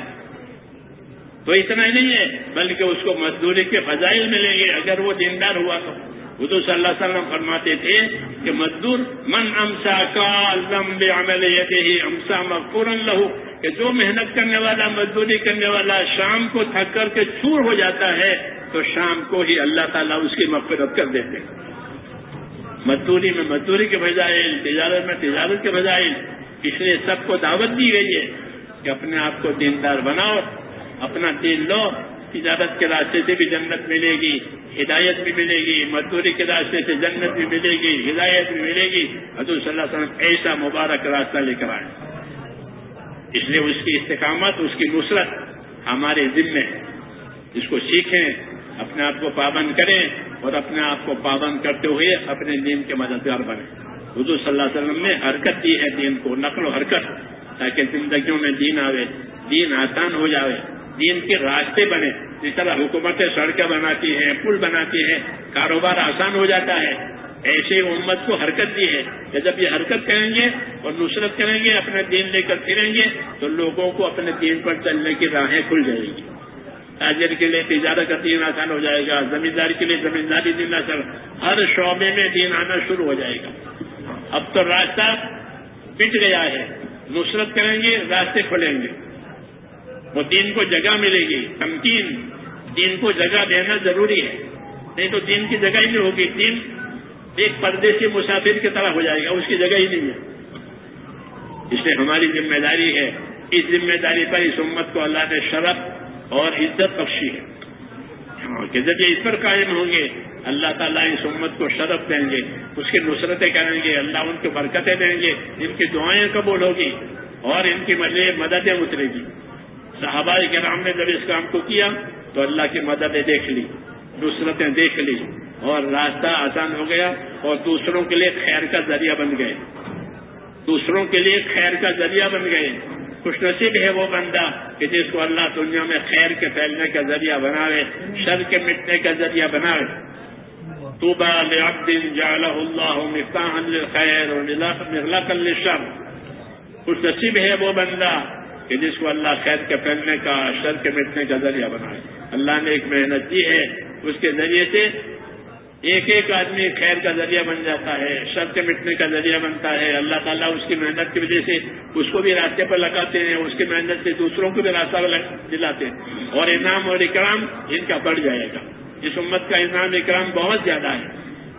تو اتنا ہی نہیں ہے، بلکہ اس کو مزدوری کے فضائل ملیں گے۔ اگر وہ دیندار ہوا تو۔ حضور صلی اللہ علیہ وسلم فرماتے تھے کہ مزدور، من امسا کا لمبے امسا مقور لہو کہ جو محنت کرنے والا، مزدوری کرنے والا شام کو تھک کر کے چور ہو جاتا ہے، تو شام کو ہی اللہ تعالیٰ اس کی مغفرت کر دیتے مزدوری میں مزدوری کے فضائل، تجارت میں تجارت کے فضائل۔ اس لیے سب کو دعوت دی گئی ہے کہ اپنے آپ کو دیندار بناؤ، اپنا دین لو، تجارت کے راستے سے بھی جنت ملے گی، ہدایت بھی ملے گی، مزدوری کے راستے سے جنت بھی ملے گی، ہدایت بھی ملے گی۔ حضور صلی اللہ علیہ وسلم ایسا مبارک راستہ لے کر آئے۔ اس لیے اس کی استقامت، اس کی نصرت ہمارے ذمے ہے۔ اس کو سیکھیں، اپنے آپ کو پابند کریں۔ اور اپنے آپ کو پابند کرتے ہوئے اپنے دین کے مددگار بنے۔ حضور صلی اللہ علیہ وسلم نے حرکت دی ہے دین کو، نقل و حرکت، تاکہ زندگیوں میں دین آوے، دین آسان ہو جاوے، دین کے راستے بنے۔ جس طرح حکومتیں سڑکیں بناتی ہیں، پل بناتی ہیں، کاروبار آسان ہو جاتا ہے، ایسے امت کو حرکت دی ہے کہ جب یہ حرکت کریں گے اور نصرت کریں گے، اپنا دین لے کر پھریں گے، تو لوگوں کو اپنے دین پر چلنے کی راہیں کھل جائے گی۔ تاجر کے لیے تجارت کا دین آسان ہو جائے گا زمیندار کے لیے زمینداری دین آسان، ہر شعبے میں دین آنا شروع ہو جائے گا۔ اب تو راستہ پٹ گیا ہے، نصرت کریں گے، راستے کھلیں گے۔ وہ دین کو جگہ ملے گی، تمکین، دین کو جگہ دینا ضروری ہے۔ نہیں تو دین کی جگہ ہی نہیں ہوگی، دین ایک پردیسی مسافر کی طرح ہو جائے گا، اس کی جگہ ہی نہیں ہے۔ اس لیے ہماری ذمہ داری ہے، اس ذمہ داری پر اس امت کو اللہ نے شرف اور عزت بخشی ہے۔ کہ جب یہ اس پر قائم ہوں گے، اللہ تعالیٰ اس امت کو شرف دیں گے، اس کی نصرتیں کریں گے، اللہ ان کو برکتیں دیں گے، ان کی دعائیں قبول ہوگی اور ان کی مددیں اترے گی۔ صحابہ کے نے جب اس کام کو کیا تو اللہ کی مددیں دیکھ لی، نصرتیں دیکھ لی اور راستہ آسان ہو گیا اور دوسروں کے لیے خیر کا ذریعہ بن گئے۔ دوسروں کے لیے خیر کا ذریعہ بن گئے۔ خوش نصیب ہے وہ بندہ کہ جس کو اللہ دنیا میں خیر کے پھیلنے کا ذریعہ بناوے، شر کے مٹنے کا ذریعہ بناوے۔ طوبى لعبد جعله الله مفتاحا للخير ومغلقا للشر۔ خوش نصیب ہے وہ بندہ کہ جس کو اللہ خیر کے پھیلنے کا، شر کے مٹنے کا ذریعہ بنائے اللہ نے ایک محنت دی ہے، اس کے ذریعے سے ایک ایک آدمی خیر کا ذریعہ بن جاتا ہے، شر کے مٹنے کا ذریعہ بنتا ہے، اللہ تعالیٰ اس کی محنت کی وجہ سے اس کو بھی راستے پر لگاتے ہیں، اس کی محنت سے دوسروں کو بھی راستہ دلاتے ہیں۔ اور انعام اور اکرام ان کا بڑھ جائے گا۔ اس امت کا انعام اکرام بہت زیادہ ہے۔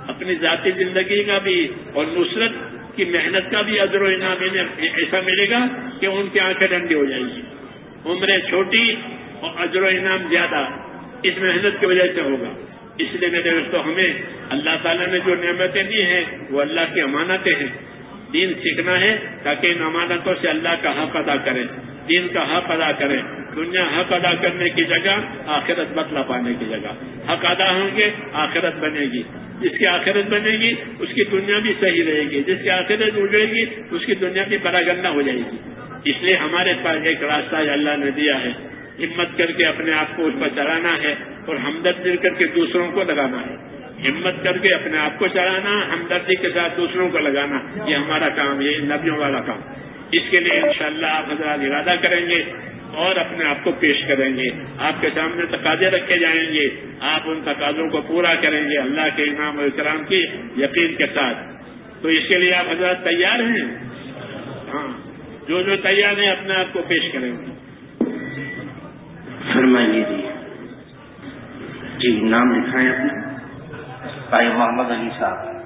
اپنی ذاتی زندگی کا بھی اور نصرت کی محنت کا بھی ادر و انعام انہیں ایسا ملے گا کہ ان کی آنکھیں ٹھنڈی ہو جائیں گی۔ عمریں چھوٹی اور ادر و انعام زیادہ۔ اس محنت کی وجہ سے ہوگا۔ اس لیے میرے دوستوں ہمیں اللہ تعالیٰ نے جو نعمتیں دی ہیں، وہ اللہ کی امانتیں ہیں۔ دین سیکھنا ہے تاکہ ان امانتوں سے اللہ کا حق ادا کریں دین کا حق ادا کریں دنیا حق ادا کرنے کی جگہ، آخرت بدلا پانے کی جگہ۔ حق ادا ہوں گے، آخرت بنے گی۔ جس کی آخرت بنے گی، اس کی دنیا بھی صحیح رہے گی۔ جس کی آخرت اجڑے گی، اس کی دنیا بھی پراگندہ ہو جائے گی۔ اس لیے ہمارے پاس ایک راستہ اللہ نے دیا ہے۔ ہمت کر کے اپنے آپ کو اس پر چلانا ہے اور ہمدرد مل کر کے دوسروں کو لگانا ہے۔ ہمت کر کے اپنے آپ کو چلانا ہمدردی کے ساتھ دوسروں کو لگانا، یہ ہمارا کام یہ نبیوں والا کام۔ اس کے لیے انشاءاللہ شاء آپ حضرات ارادہ کریں گے اور اپنے آپ کو پیش کریں گے۔ آپ کے سامنے تقاضے رکھے جائیں گے۔ آپ ان تقاضوں کو پورا کریں گے اللہ کے انعام و اکرام کی یقین کے ساتھ۔ تو اس کے لیے آپ حضرات تیار ہیں؟ ہاں۔ جو جو تیار ہیں، اپنے آپ کو پیش کریں گے۔ فرمائیے جی جی نام لکھائیں اپنا؟ بھائی محمد علی صاحب۔